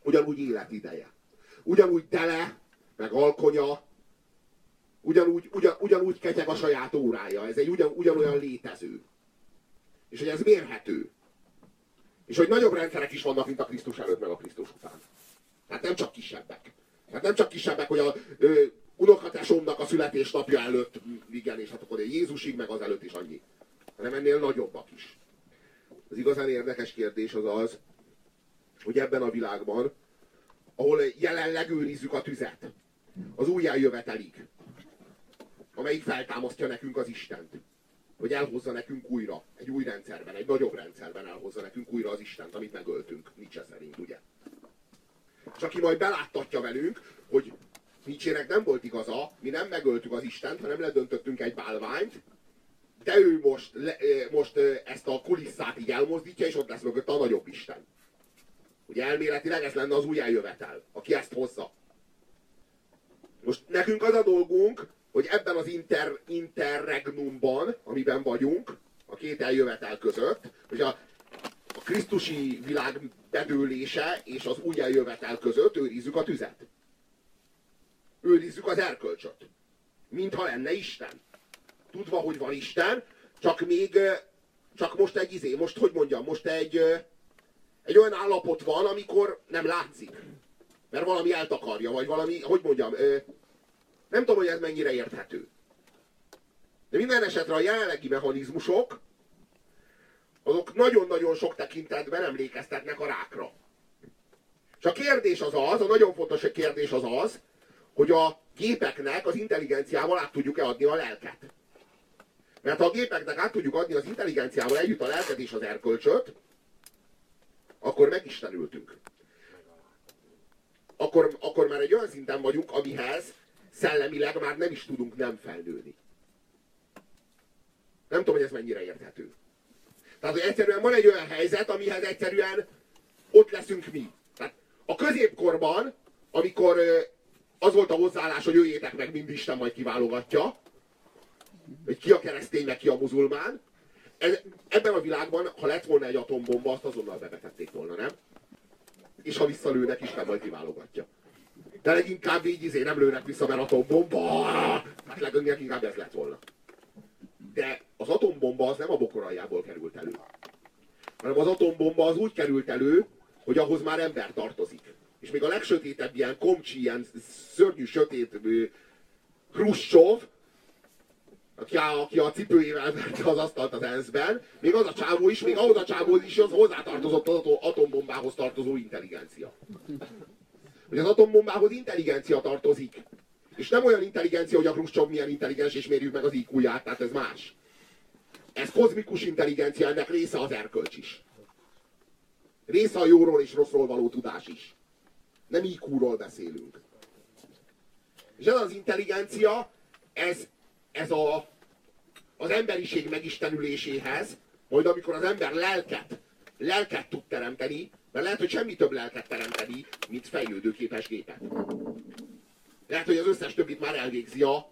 S1: Ugyanúgy életideje. Ugyanúgy tele, meg alkonya, ugyanúgy, ugyan, ugyanúgy ketyeg a saját órája. Ez egy ugyan, ugyanolyan létező. És hogy ez mérhető. És hogy nagyobb rendszerek is vannak, mint a Krisztus előtt, meg a Krisztus után. Tehát nem csak kisebbek. Tehát nem csak kisebbek, hogy a ö, unokatesomnak a születésnapja előtt, igen, és hát akkor Jézusig, meg az előtt is annyi. Hanem ennél nagyobbak is. Az igazán érdekes kérdés az az, hogy ebben a világban, ahol jelenleg őrizzük a tüzet, az újjájövetelig, amelyik feltámasztja nekünk az Istent, hogy elhozza nekünk újra, egy új rendszerben, egy nagyobb rendszerben elhozza nekünk újra az Istent, amit megöltünk, Nietzsche szerint, ugye? És aki majd beláttatja velünk, hogy Nietzsének nem volt igaza, mi nem megöltük az Istent, hanem ledöntöttünk egy bálványt, de ő most, le, most ezt a kulisszát így elmozdítja, és ott lesz mögött a nagyobb Isten. Ugye elméletileg ez lenne az új eljövetel, aki ezt hozza. Most nekünk az a dolgunk, hogy ebben az inter, interregnumban, amiben vagyunk, a két eljövetel között, hogy a, a Krisztusi világ bedőlése és az új eljövetel között őrizzük a tüzet. Őrizzük az erkölcsöt. Mintha lenne Isten. Tudva, hogy van Isten, csak még, csak most egy izé, most hogy mondjam, most egy, egy olyan állapot van, amikor nem látszik. Mert valami eltakarja, vagy valami, hogy mondjam, nem tudom, hogy ez mennyire érthető. De minden esetre a jelenlegi mechanizmusok, azok nagyon-nagyon sok tekintetben emlékeztetnek a rákra. És a kérdés az az, a nagyon fontos kérdés az az, hogy a gépeknek az intelligenciával át tudjuk-e adni a lelket. Mert ha a gépeknek át tudjuk adni az intelligenciával együtt a lelket és az erkölcsöt, akkor megistenültünk. Akkor, akkor már egy olyan szinten vagyunk, amihez szellemileg már nem is tudunk nem felnőni. Nem tudom, hogy ez mennyire érthető. Tehát, hogy egyszerűen van egy olyan helyzet, amihez egyszerűen ott leszünk mi. Tehát a középkorban, amikor az volt a hozzáállás, hogy jöjjétek meg, mind Isten majd kiválogatja, hogy ki a keresztény, meg ki a muzulmán, ebben a világban, ha lett volna egy atombomba, azt azonnal bevetették volna, nem? És ha visszalőnek, Isten majd kiválogatja. De leginkább így izé nem lőnek vissza, mert atombomba. Hát leginkább ez lett volna. De az atombomba az nem a bokoraljából került elő. Hanem az atombomba az úgy került elő, hogy ahhoz már ember tartozik. És még a legsötétebb ilyen komcsi, ilyen szörnyű sötét Khrushchev, aki a, aki a cipőjével verte az asztalt az ENSZ-ben, még az a csávó is, még ahhoz a csávó is az hozzátartozott az atombombához tartozó intelligencia. Hogy az atombombához intelligencia tartozik. És nem olyan intelligencia, hogy a Khrushchev milyen intelligens, és mérjük meg az IQ-ját, tehát ez más. Ez kozmikus intelligencia, ennek része az erkölcs is. Része a jóról és rosszról való tudás is. Nem IQ-ról beszélünk. És ez az intelligencia, ez, ez a, az emberiség megistenüléséhez, majd amikor az ember lelket, lelket tud teremteni, mert lehet, hogy semmi több lelket teremteni, mint fejlődőképes gépet. Lehet, hogy az összes többit már elvégzi a,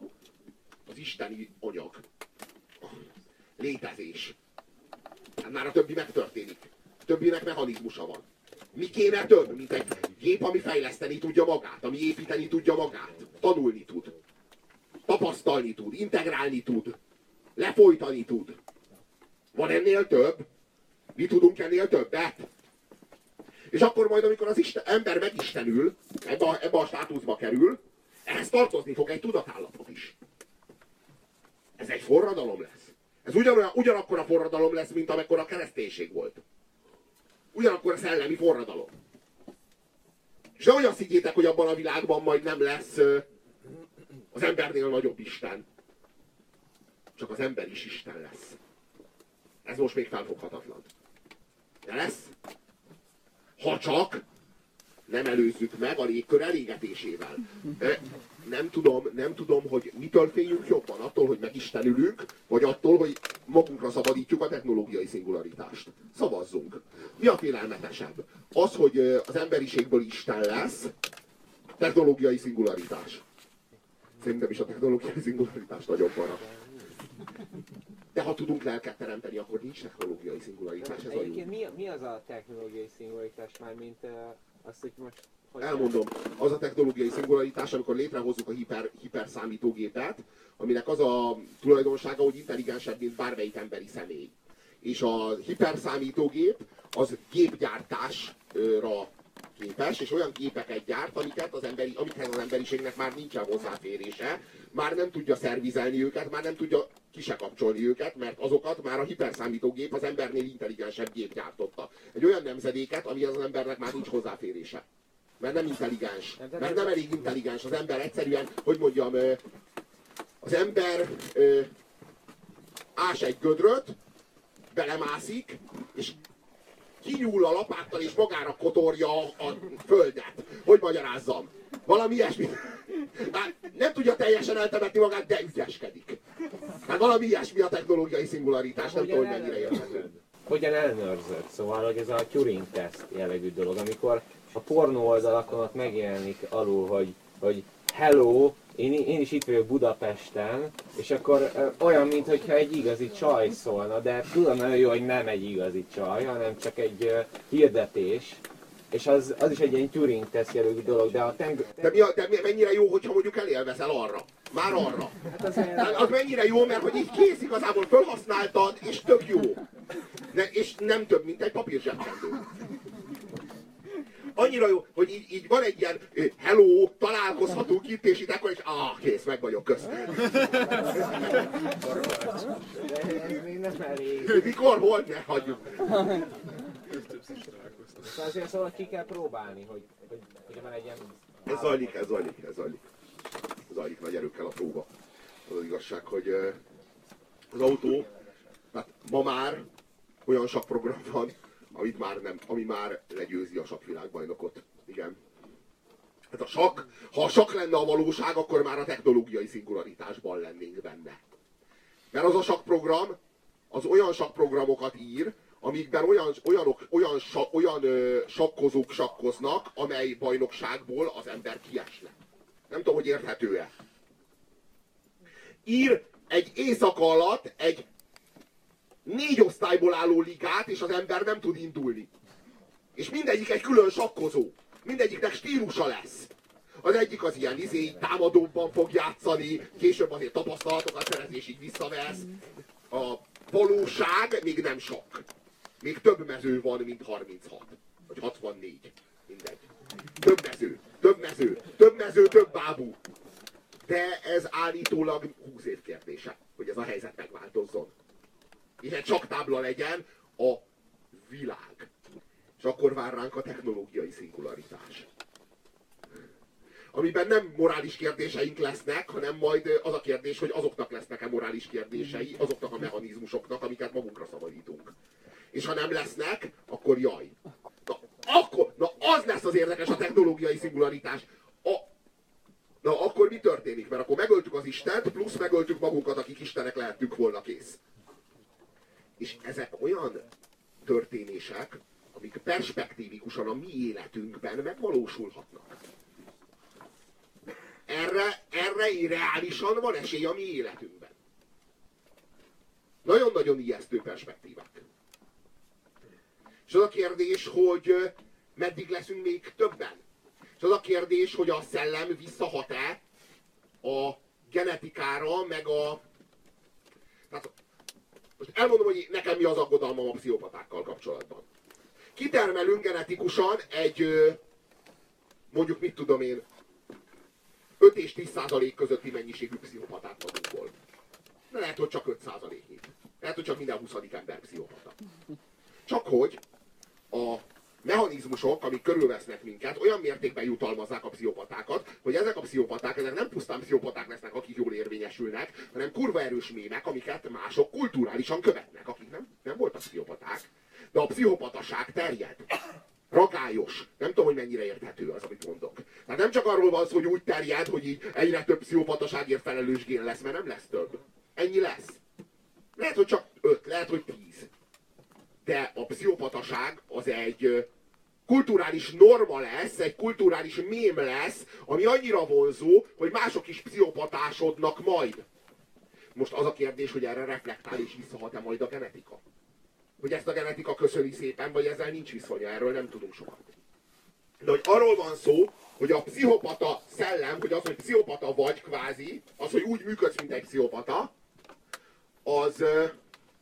S1: az isteni anyag. Létezés. Hát már a többi megtörténik. A többinek mechanizmusa van. Mi kéne több, mint egy gép, ami fejleszteni tudja magát, ami építeni tudja magát, tanulni tud, tapasztalni tud, integrálni tud, lefolytani tud. Van ennél több? Mi tudunk ennél többet? És akkor majd, amikor az Isten, ember megistenül, ebbe a, ebbe a státuszba kerül, ehhez tartozni fog egy tudatállapot is. Ez egy forradalom lesz. Ez ugyanolyan, ugyanakkor a forradalom lesz, mint amekkor a kereszténység volt. Ugyanakkor a szellemi forradalom. És ne olyan higgyétek, hogy abban a világban majd nem lesz az embernél nagyobb Isten. Csak az ember is Isten lesz. Ez most még felfoghatatlan. De lesz. Ha csak nem előzzük meg a légkör elégetésével. Nem tudom, nem tudom, hogy mitől féljünk jobban, attól, hogy megistenülünk, vagy attól, hogy magunkra szabadítjuk a technológiai szingularitást. Szavazzunk. Mi a félelmetesebb? Az, hogy az emberiségből Isten lesz, technológiai szingularitás. Szerintem is a technológiai szingularitás nagyon para. De ha tudunk lelket teremteni, akkor nincs technológiai szingularitás. Ez a jó.
S3: mi, mi az a technológiai szingularitás már, mint uh, azt, hogy most... Hogy
S1: Elmondom, az a technológiai szingularitás, amikor létrehozzuk a hiper, hiperszámítógépet, aminek az a tulajdonsága, hogy intelligensebb, mint bármelyik emberi személy. És a hiperszámítógép az gépgyártásra képes, és olyan gépeket gyárt, amiket az emberi, amikhez az emberiségnek már nincsen hozzáférése, már nem tudja szervizelni őket, már nem tudja ki se kapcsolni őket, mert azokat már a hiperszámítógép az embernél intelligensebb gép gyártotta. Egy olyan nemzedéket, ami az embernek már nincs hozzáférése. Mert nem intelligens. Mert nem elég intelligens. Az ember egyszerűen, hogy mondjam, az ember ás egy gödröt, belemászik, és kinyúl a lapáttal és magára kotorja a földet. Hogy magyarázzam? Valami ilyesmi. Hát nem tudja teljesen eltemetni magát, de ügyeskedik. Hát valami ilyesmi a technológiai szingularitás, nem tudom, hogy mennyire érthető.
S3: Hogyan ellenőrzött? Szóval, hogy ez a Turing-teszt jellegű dolog, amikor a pornó oldalakon ott megjelenik alul, hogy, hogy hello, én, én is itt vagyok Budapesten, és akkor ö, olyan, mintha egy igazi csaj szólna, de tudom nagyon jó, hogy nem egy igazi csaj, hanem csak egy ö, hirdetés, és az, az is egy ilyen Turing teszt jellegű dolog, de a teng...
S1: De, mi a, de mi, mennyire jó, hogyha mondjuk elélvezel arra? Már arra.
S3: Hát azért...
S1: Hát az mennyire jó, mert hogy így kész igazából felhasználtad, és tök jó. Ne, és nem több, mint egy papír zsebkendő. Annyira jó, hogy így, így van egy ilyen hello, találkozhatunk itt, és itt akkor is, ah, kész, meg vagyok, kösz.
S3: De ez még nem elég.
S1: Mikor volt, ne hagyjuk.
S3: Szóval azért szóval ki kell próbálni, hogy, hogy, hogy van egy ilyen...
S1: Ez zajlik, ez zajlik, ez zajlik. Zajlik nagy erőkkel a próba. Az az igazság, hogy az autó, hát ma már olyan sakprogram van, amit már nem, ami már legyőzi a sakvilágbajnokot. Igen. Hát a sak, ha a sak lenne a valóság, akkor már a technológiai szingularitásban lennénk benne. Mert az a sakprogram, az olyan sakprogramokat ír, amikben olyan, olyanok, olyan, sa, olyan ö, sakkozók sakkoznak, amely bajnokságból az ember kiesne. Nem tudom, hogy érthető-e. Ír egy éjszaka alatt egy négy osztályból álló ligát, és az ember nem tud indulni. És mindegyik egy külön sakkozó. Mindegyiknek stílusa lesz. Az egyik az ilyen izé, támadóban fog játszani, később azért tapasztalatokat szerez, és így visszavesz. A valóság még nem sok. Még több mező van, mint 36. Vagy 64. Mindegy. Több mező, több mező, több mező, több bábú. De ez állítólag 20 év kérdése, hogy ez a helyzet megváltozzon. És egy csak tábla legyen a világ. És akkor vár ránk a technológiai szingularitás. Amiben nem morális kérdéseink lesznek, hanem majd az a kérdés, hogy azoknak lesznek-e morális kérdései, azoknak a mechanizmusoknak, amiket magunkra szabadítunk. És ha nem lesznek, akkor jaj. Na, akkor, na az lesz az érdekes a technológiai szingularitás. A, na akkor mi történik? Mert akkor megöltük az Istent, plusz megöltük magunkat, akik Istenek lehettünk volna kész. És ezek olyan történések, amik perspektívikusan a mi életünkben megvalósulhatnak. Erre, erre reálisan van esély a mi életünkben. Nagyon-nagyon ijesztő perspektívák. És az a kérdés, hogy meddig leszünk még többen. És az a kérdés, hogy a szellem visszahat-e a genetikára, meg a... Tehát most elmondom, hogy nekem mi az aggodalmam a pszichopatákkal kapcsolatban. Kitermelünk genetikusan egy, mondjuk mit tudom én, 5 és 10 százalék közötti mennyiségű pszichopatát magunkból. Lehet, hogy csak 5 százaléknyi. Lehet, hogy csak minden 20. ember pszichopata. Csak hogy a mechanizmusok, amik körülvesznek minket, olyan mértékben jutalmazzák a pszichopatákat, hogy ezek a pszichopaták, ezek nem pusztán pszichopaták lesznek, akik jól érvényesülnek, hanem kurva erős mémek, amiket mások kulturálisan követnek, akik nem, nem voltak pszichopaták. De a pszichopataság terjed. Ragályos. Nem tudom, hogy mennyire érthető az, amit mondok. Tehát nem csak arról van szó, hogy úgy terjed, hogy így egyre több pszichopataságért felelős gén lesz, mert nem lesz több. Ennyi lesz. Lehet, hogy csak öt, lehet, hogy tíz. De a pszichopataság az egy kulturális norma lesz, egy kulturális mém lesz, ami annyira vonzó, hogy mások is pszichopatásodnak majd. Most az a kérdés, hogy erre reflektál és visszahat-e majd a genetika hogy ezt a genetika köszöni szépen, vagy ezzel nincs viszonya, erről nem tudunk sokat. De hogy arról van szó, hogy a pszichopata szellem, hogy az, hogy pszichopata vagy kvázi, az, hogy úgy működsz, mint egy pszichopata, az,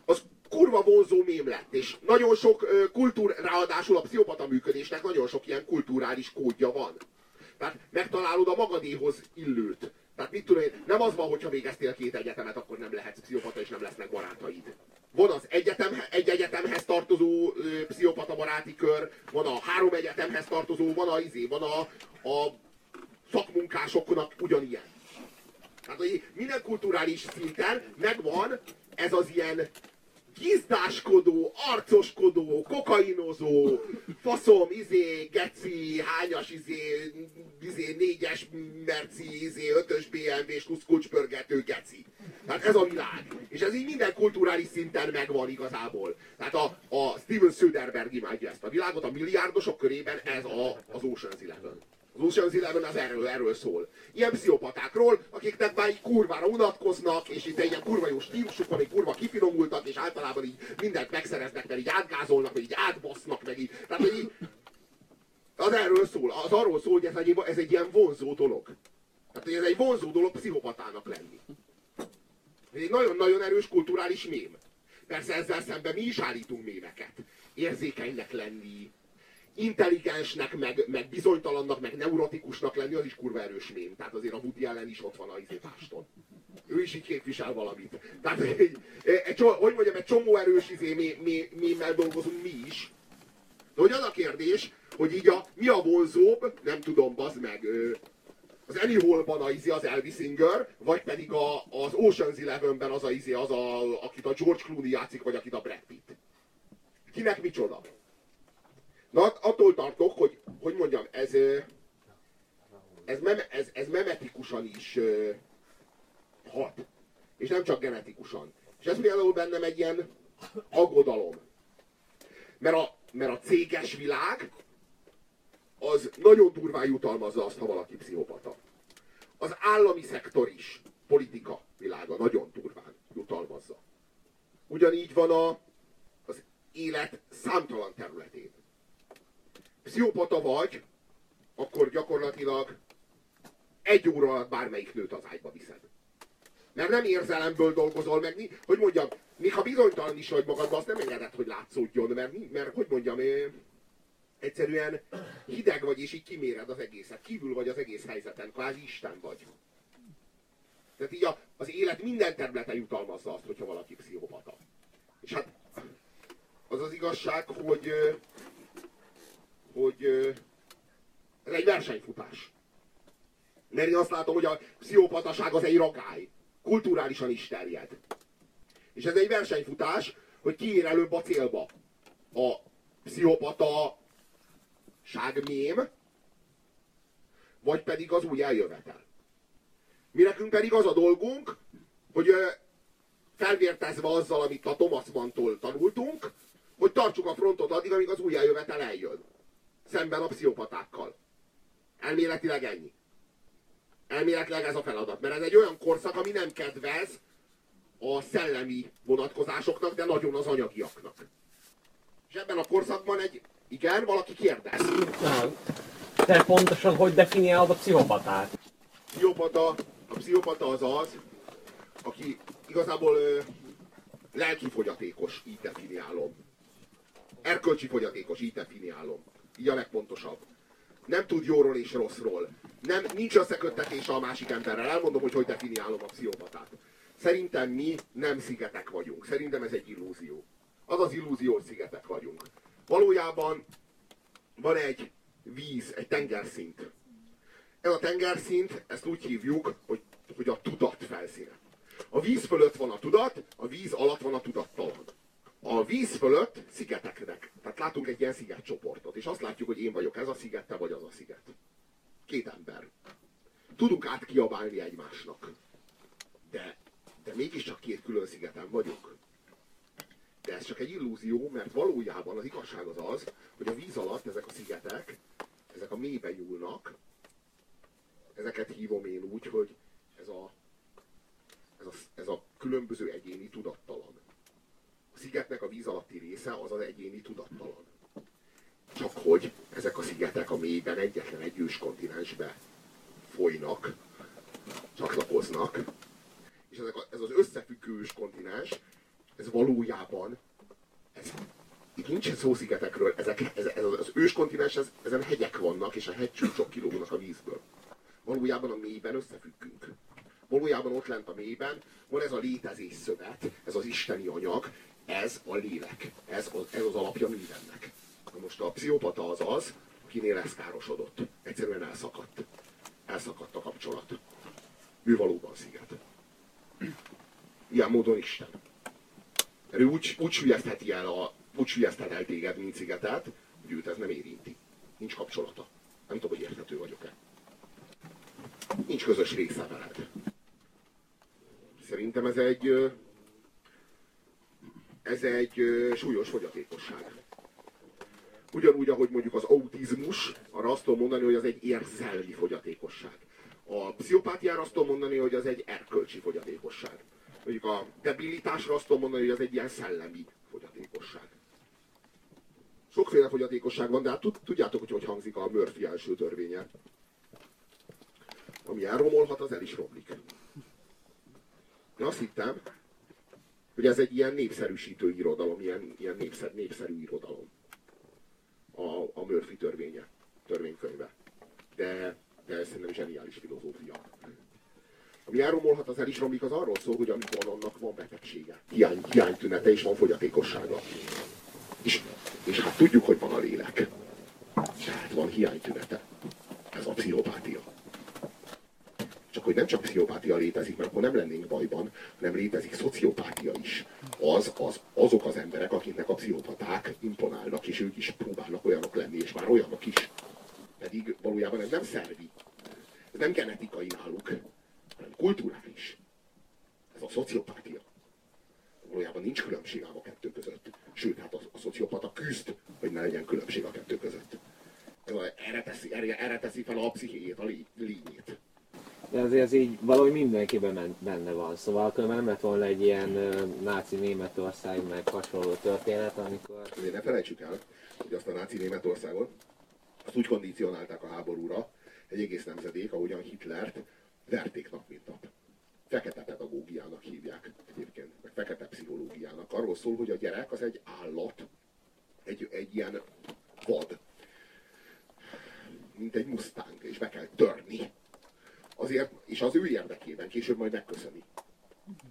S1: az kurva vonzó mém lett. És nagyon sok kultúr, ráadásul a pszichopata működésnek nagyon sok ilyen kulturális kódja van. Tehát megtalálod a magadéhoz illőt. Tehát mit tudom én, nem az van, hogyha végeztél két egyetemet, akkor nem lehetsz pszichopata és nem lesznek barátaid. Van az egyetem, egy egyetemhez tartozó ö, pszichopata baráti kör, van a három egyetemhez tartozó, van a izé, van a, a szakmunkásoknak ugyanilyen. Tehát hogy minden kulturális szinten megvan ez az ilyen gizdáskodó, arcoskodó, kokainozó, faszom, izé, geci, hányas, izé, izé, négyes merci, izé, ötös BMW-s kuszkulcspörgető geci. Tehát ez a világ. És ez így minden kulturális szinten megvan igazából. Tehát a, a Steven Söderberg imádja ezt a világot, a milliárdosok körében ez a, az Ocean's Eleven. Az Ocean's Eleven az erről, erről szól. Ilyen pszichopatákról, akiknek már így kurvára unatkoznak, és itt egy ilyen kurva jó stílusuk van, egy kurva kifinomultak, és általában így mindent megszereznek, mert így átgázolnak, vagy így átbasznak, meg így. Tehát, hogy így, az erről szól, az arról szól, hogy ez egy, ez egy ilyen vonzó dolog. Tehát, hogy ez egy vonzó dolog pszichopatának lenni. Ez egy nagyon-nagyon erős kulturális mém. Persze ezzel szemben mi is állítunk mémeket. Érzékenynek lenni, intelligensnek, meg, meg bizonytalannak, meg neurotikusnak lenni, az is kurva erős mém. Tehát azért a Woody ellen is ott van a izépáston. Ő is így képvisel valamit. Tehát, egy, egy, hogy mondjam, egy csomó erős izé mé, mé, mémmel dolgozunk mi is. De hogy az a kérdés, hogy így a, mi a vonzóbb, nem tudom, bazd meg, az Annie Hall-ban a izé az Elvis Singer, vagy pedig a, az Ocean's Eleven-ben az a izé, az a, akit a George Clooney játszik, vagy akit a Brad Pitt. Kinek micsoda? Na, attól tartok, hogy, hogy mondjam, ez, ez, mem, ez, ez memetikusan is hat. És nem csak genetikusan. És ez például bennem egy ilyen aggodalom. Mert a, mert a céges világ az nagyon durván jutalmazza azt, ha valaki pszichopata. Az állami szektor is, politika világa nagyon durván jutalmazza. Ugyanígy van a, az élet számtalan területén pszichopata vagy, akkor gyakorlatilag egy óra alatt bármelyik nőt az ágyba viszed. Mert nem érzelemből dolgozol meg, hogy mondjam, még ha bizonytalan is vagy magadban, azt nem engedett, hogy látszódjon, mert, mert hogy mondjam, Egyszerűen hideg vagy, és így kiméred az egészet. Kívül vagy az egész helyzeten, kvázi Isten vagy. Tehát így a, az élet minden területe jutalmazza azt, hogyha valaki pszichopata. És hát az az igazság, hogy, hogy ez egy versenyfutás. Mert én azt látom, hogy a pszichopataság az egy ragály. Kulturálisan is terjed. És ez egy versenyfutás, hogy ki ér előbb a célba. A pszichopata ságmém, vagy pedig az új eljövetel. Mi nekünk pedig az a dolgunk, hogy felvértezve azzal, amit a Thomas Mann-tól tanultunk, hogy tartsuk a frontot addig, amíg az új eljövetel eljön. Szemben a pszichopatákkal. Elméletileg ennyi. Elméletileg ez a feladat, mert ez egy olyan korszak, ami nem kedvez a szellemi vonatkozásoknak, de nagyon az anyagiaknak. És ebben a korszakban egy, igen, valaki kérdez.
S3: Te pontosan hogy definiálod a pszichopatát?
S1: Pszichopata, a pszichopata az az, aki igazából ö, lelki fogyatékos, így definiálom. Erkölcsi fogyatékos, így definiálom. Így a legpontosabb. Nem tud jóról és rosszról. Nem, nincs összeköttetése a másik emberrel. Elmondom, hogy hogy definiálom a pszichopatát. Szerintem mi nem szigetek vagyunk. Szerintem ez egy illúzió. Az az illúzió, hogy szigetek vagyunk. Valójában van egy víz, egy tengerszint. Ez a tengerszint, ezt úgy hívjuk, hogy, hogy a tudat felszíne. A víz fölött van a tudat, a víz alatt van a tudattalan. A víz fölött szigeteknek. Tehát látunk egy ilyen szigetcsoportot, és azt látjuk, hogy én vagyok ez a sziget, te vagy az a sziget. Két ember. Tudunk átkiabálni egymásnak. De, de mégiscsak két külön szigeten vagyunk. De ez csak egy illúzió, mert valójában az igazság az az, hogy a víz alatt ezek a szigetek, ezek a mélybe nyúlnak, ezeket hívom én úgy, hogy ez a, ez a, ez a különböző egyéni tudattalan. Szigetnek a víz alatti része az az egyéni tudattalan. Csak hogy ezek a szigetek a mélyben egyetlen egy ős kontinensbe folynak, csatlakoznak, és ezek a, ez az összefüggő kontinens, ez valójában, ez, itt nincs szó szigetekről, ezek, ez, ez az őskontinens, ez, ezen hegyek vannak, és a hegycsúcsok kilógnak a vízből. Valójában a mélyben összefüggünk. Valójában ott lent a mélyben van ez a létezés szövet, ez az isteni anyag, ez a lélek, ez az, ez az alapja mindennek. Na most a pszichopata az az, akinél ez károsodott. Egyszerűen elszakadt. Elszakadt a kapcsolat. Ő valóban sziget. Ilyen módon Isten. Mert ő úgy, úgy sülyeztheti el, a, úgy sülyezthet el téged, mint szigetet, hogy őt ez nem érinti. Nincs kapcsolata. Nem tudom, hogy érthető vagyok-e. Nincs közös része veled. Szerintem ez egy ez egy súlyos fogyatékosság. Ugyanúgy, ahogy mondjuk az autizmus, arra azt tudom mondani, hogy az egy érzelmi fogyatékosság. A pszichopátiára azt tudom mondani, hogy az egy erkölcsi fogyatékosság. Mondjuk a debilitásra azt tudom mondani, hogy az egy ilyen szellemi fogyatékosság. Sokféle fogyatékosság van, de hát tudjátok, hogy hogy hangzik a Murphy első törvénye. Ami elromolhat, az el is romlik. Én azt hittem, hogy ez egy ilyen népszerűsítő irodalom, ilyen, ilyen népszer, népszerű irodalom. A, a Murphy törvénye, törvénykönyve. De, de ez szerintem zseniális filozófia. Ami elromolhat, az el is romlik, az arról szól, hogy amikor van, annak van betegsége, hiány, hiánytünete és van fogyatékossága. És, és hát tudjuk, hogy van a lélek. Tehát van hiánytünete. Ez a pszichopátia. Csak hogy nem csak pszichopátia létezik, mert akkor nem lennénk bajban, hanem létezik szociopátia is. Az, az, azok az emberek, akiknek a pszichopaták imponálnak, és ők is próbálnak olyanok lenni, és már olyanok is. Pedig valójában ez nem szervi. Ez nem genetikai náluk, hanem kulturális. Ez a szociopátia. Valójában nincs különbség a kettő között. Sőt, hát a, a szociopata küzd, hogy ne legyen különbség a kettő között. Erre teszi, erre, erre teszi fel a pszichéjét, a lényét.
S3: De azért ez így valahogy mindenkiben benne van. Szóval különben nem lett volna egy ilyen náci Németország meg hasonló történet, amikor...
S1: Azért ne felejtsük el, hogy azt a náci Németországot azt úgy kondicionálták a háborúra, egy egész nemzedék, ahogyan Hitlert verték nap mint nap. Fekete pedagógiának hívják egyébként, meg fekete pszichológiának. Arról szól, hogy a gyerek az egy állat, egy, egy ilyen vad. mint egy mustang, és be kell törni. Azért, és az ő érdekében később majd megköszöni.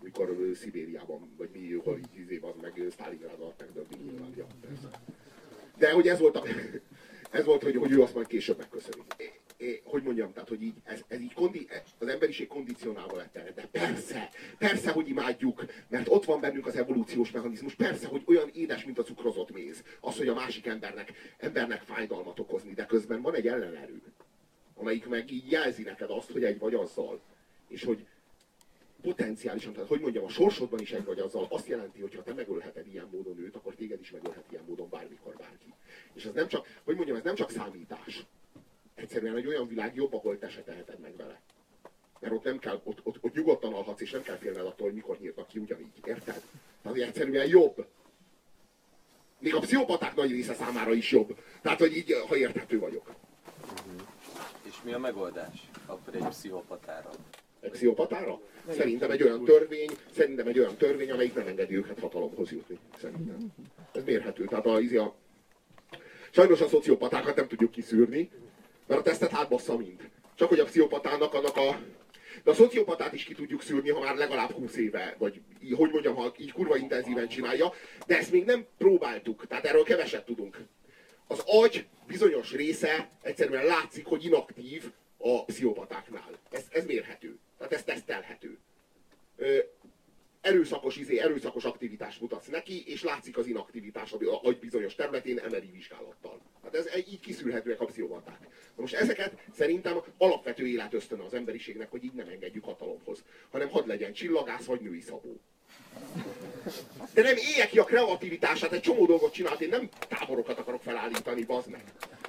S1: Mikor ő Szibériában, vagy mi, hol így izé van, meg Stalingrad alatt megdöbbi nyilván. Ja, persze. De hogy ez volt, a, <laughs> ez volt hogy, hogy ő azt majd később megköszöni. É, hogy mondjam, tehát, hogy így, ez, ez így kondi, az emberiség kondicionálva lett erre. De persze, persze, hogy imádjuk, mert ott van bennünk az evolúciós mechanizmus. Persze, hogy olyan édes, mint a cukrozott méz. Az, hogy a másik embernek, embernek fájdalmat okozni, de közben van egy ellenerő, amelyik meg így jelzi neked azt, hogy egy vagy azzal. És hogy potenciálisan, tehát hogy mondjam, a sorsodban is egy vagy azzal, azt jelenti, hogy ha te megölheted ilyen módon őt, akkor téged is megölhet ilyen módon bármikor bárki. És ez nem csak, hogy mondjam, ez nem csak számítás. Egyszerűen egy olyan világ jobb, ahol te se teheted meg vele. Mert ott nem kell, ott, ott, ott nyugodtan alhatsz, és nem kell félned attól, hogy mikor nyírnak ki ugyanígy. Érted? Tehát egyszerűen jobb. Még a pszichopaták nagy része számára is jobb. Tehát, hogy így, ha érthető vagyok.
S2: És mi a megoldás? Akkor egy pszichopatára.
S1: Egy pszichopatára? Szerintem egy olyan törvény, szerintem egy olyan törvény, amelyik nem engedi őket hatalomhoz jutni. Szerintem. Ez mérhető. Tehát a, izé a, sajnos a szociopatákat nem tudjuk kiszűrni, mert a tesztet átbassza mind. Csak hogy a pszichopatának annak a... De a szociopatát is ki tudjuk szűrni, ha már legalább 20 éve, vagy így, hogy mondjam, ha így kurva intenzíven csinálja, de ezt még nem próbáltuk, tehát erről keveset tudunk. Az agy bizonyos része egyszerűen látszik, hogy inaktív a pszichopatáknál. Ez, ez mérhető. Tehát ez tesztelhető. Ö, erőszakos, izé, erőszakos aktivitást mutatsz neki, és látszik az inaktivitás a agy bizonyos területén emeri vizsgálattal. Hát ez így kiszűrhetőek a pszichopaták. Na most ezeket szerintem alapvető életösztön az emberiségnek, hogy így nem engedjük hatalomhoz, hanem hadd legyen csillagász vagy női szabó. De nem élje ki a kreativitását, egy csomó dolgot csinált, én nem táborokat akarok felállítani, bazd meg.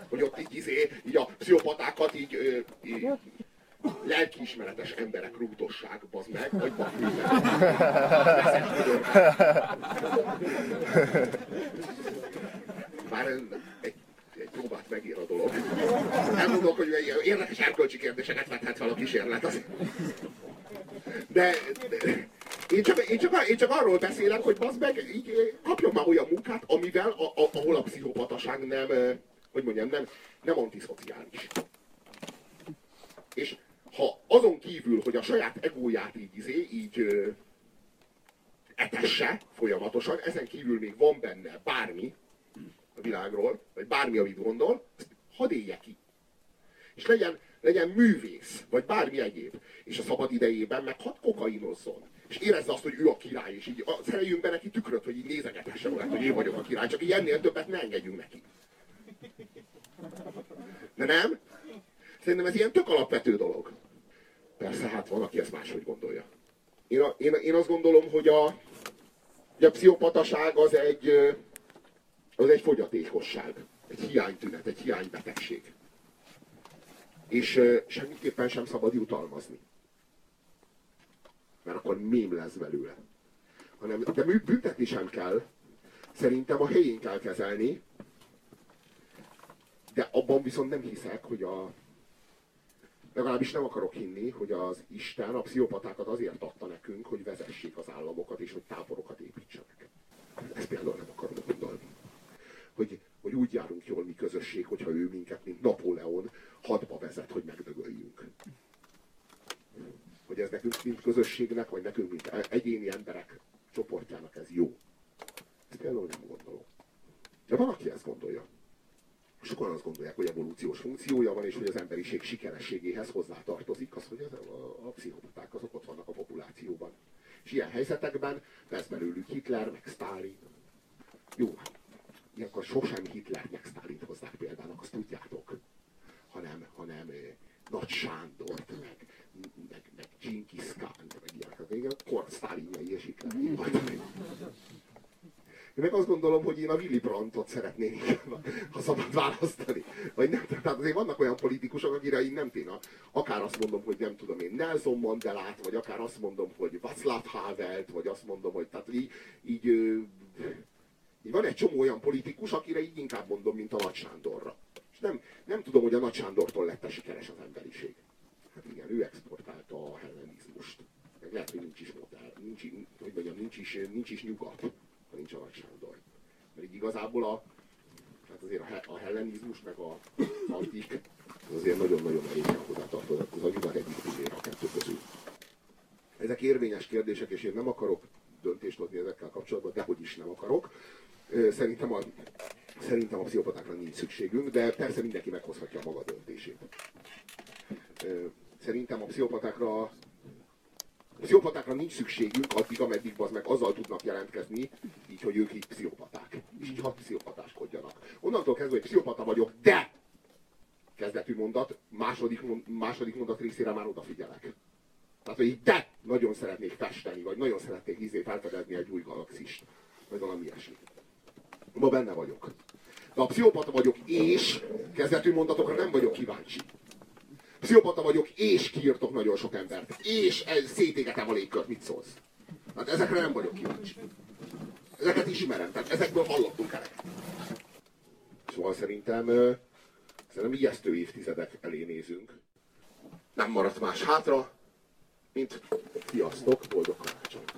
S1: Hogy ott így, izé, így a pszichopatákat így, így lelkiismeretes emberek rúgdossák, bazd meg, vagy Bár egy, egy próbát megír a dolog. Elmondok, hogy érdekes erkölcsi kérdéseket vethet fel a kísérlet. Az... De, de én, csak, én, csak, én csak arról beszélek, hogy bazd meg, így kapjon már olyan munkát, amivel, a, a, ahol a pszichopataság nem, hogy mondjam, nem, nem antiszociális. És ha azon kívül, hogy a saját egóját így, izé, így ö, etesse folyamatosan, ezen kívül még van benne bármi a világról, vagy bármi, amit gondol, azt hadd élje ki. És legyen, legyen művész, vagy bármi egyéb. És a szabad idejében meg hadd kokainozzon. És érezze azt, hogy ő a király, és így szereljünk be neki tükröt, hogy így nézegethesse magát, hogy én vagyok a király, csak így ennél többet ne engedjünk neki. De nem? Szerintem ez ilyen tök alapvető dolog. Persze, hát van, aki ezt máshogy gondolja. Én, a, én, én azt gondolom, hogy a, hogy a pszichopataság az egy, az egy fogyatékosság. Egy hiánytünet, egy hiánybetegség. És semmiképpen sem szabad jutalmazni. Mert akkor mém lesz belőle. Hanem, de büntetni sem kell. Szerintem a helyén kell kezelni. De abban viszont nem hiszek, hogy a, legalábbis nem akarok hinni, hogy az Isten a pszichopatákat azért adta nekünk, hogy vezessék az államokat, és hogy táborokat építsenek. Ezt például nem akarom gondolni. Hogy, hogy úgy járunk jól mi közösség, hogyha ő minket, mint Napóleon, hadba vezet, hogy megdögöljünk. Hogy ez nekünk, mint közösségnek, vagy nekünk, mint egyéni emberek csoportjának ez jó. Ezt például nem gondolom. De van, aki ezt gondolja. Sokan azt gondolják, hogy evolúciós funkciója van, és hogy az emberiség sikerességéhez hozzátartozik az, hogy az, a, a pszichopaták azok ott vannak a populációban. És ilyen helyzetekben lesz belőlük Hitler, meg Stalin. Jó, hát ilyenkor sosem Hitler, meg Stalint hozzák példának, azt tudjátok. Hanem, hanem Nagy Sándort, meg Genghis Khan, meg ilyenek. Még a kor Stalinjai és. Én meg azt gondolom, hogy én a Willy Brandtot szeretnék, ha szabad választani. Vagy nem, tehát azért vannak olyan politikusok, akire én nem téna. Akár azt mondom, hogy nem tudom én Nelson Mandelát, vagy akár azt mondom, hogy Václav Havelt, vagy azt mondom, hogy tehát így, így, így van egy csomó olyan politikus, akire így inkább mondom, mint a Nagy Sándorra. És nem, nem tudom, hogy a Nagy Sándortól lett a sikeres az emberiség. Hát igen, ő exportálta a hellenizmust. Meg lehet, hogy nincs is modell, nincs, hogy mondjam, nincs is, nincs is nyugat ha nincs a Nagy Sándor. Mert igazából a, hát azért a, a hellenizmus, meg a antik Ez azért nagyon-nagyon mélyen hozzátartozott. Az agyunak egyik pillér a kettő közül. Ezek érvényes kérdések, és én nem akarok döntést hozni ezekkel kapcsolatban, de hogy is nem akarok. Szerintem a, szerintem a pszichopatákra nincs szükségünk, de persze mindenki meghozhatja a maga döntését. Szerintem a pszichopatákra a pszichopatákra nincs szükségünk addig, ameddig az meg azzal tudnak jelentkezni, így, hogy ők így pszichopaták. És így hadd pszichopatáskodjanak. Onnantól kezdve, hogy pszichopata vagyok, de kezdetű mondat, második, második mondat részére már odafigyelek. Tehát, hogy de nagyon szeretnék festeni, vagy nagyon szeretnék izé felfedezni egy új galaxist, vagy valami ilyesmi. Ma benne vagyok. De a pszichopata vagyok, és kezdetű mondatokra nem vagyok kíváncsi. Pszichopata vagyok, és kiírtok nagyon sok embert. És szétégetem a légkört, mit szólsz? Hát ezekre nem vagyok kíváncsi. Ezeket ismerem, tehát ezekből hallottunk el. Szóval szerintem, szerintem ijesztő évtizedek elé nézünk. Nem maradt más hátra, mint sziasztok, boldog karácsonyt!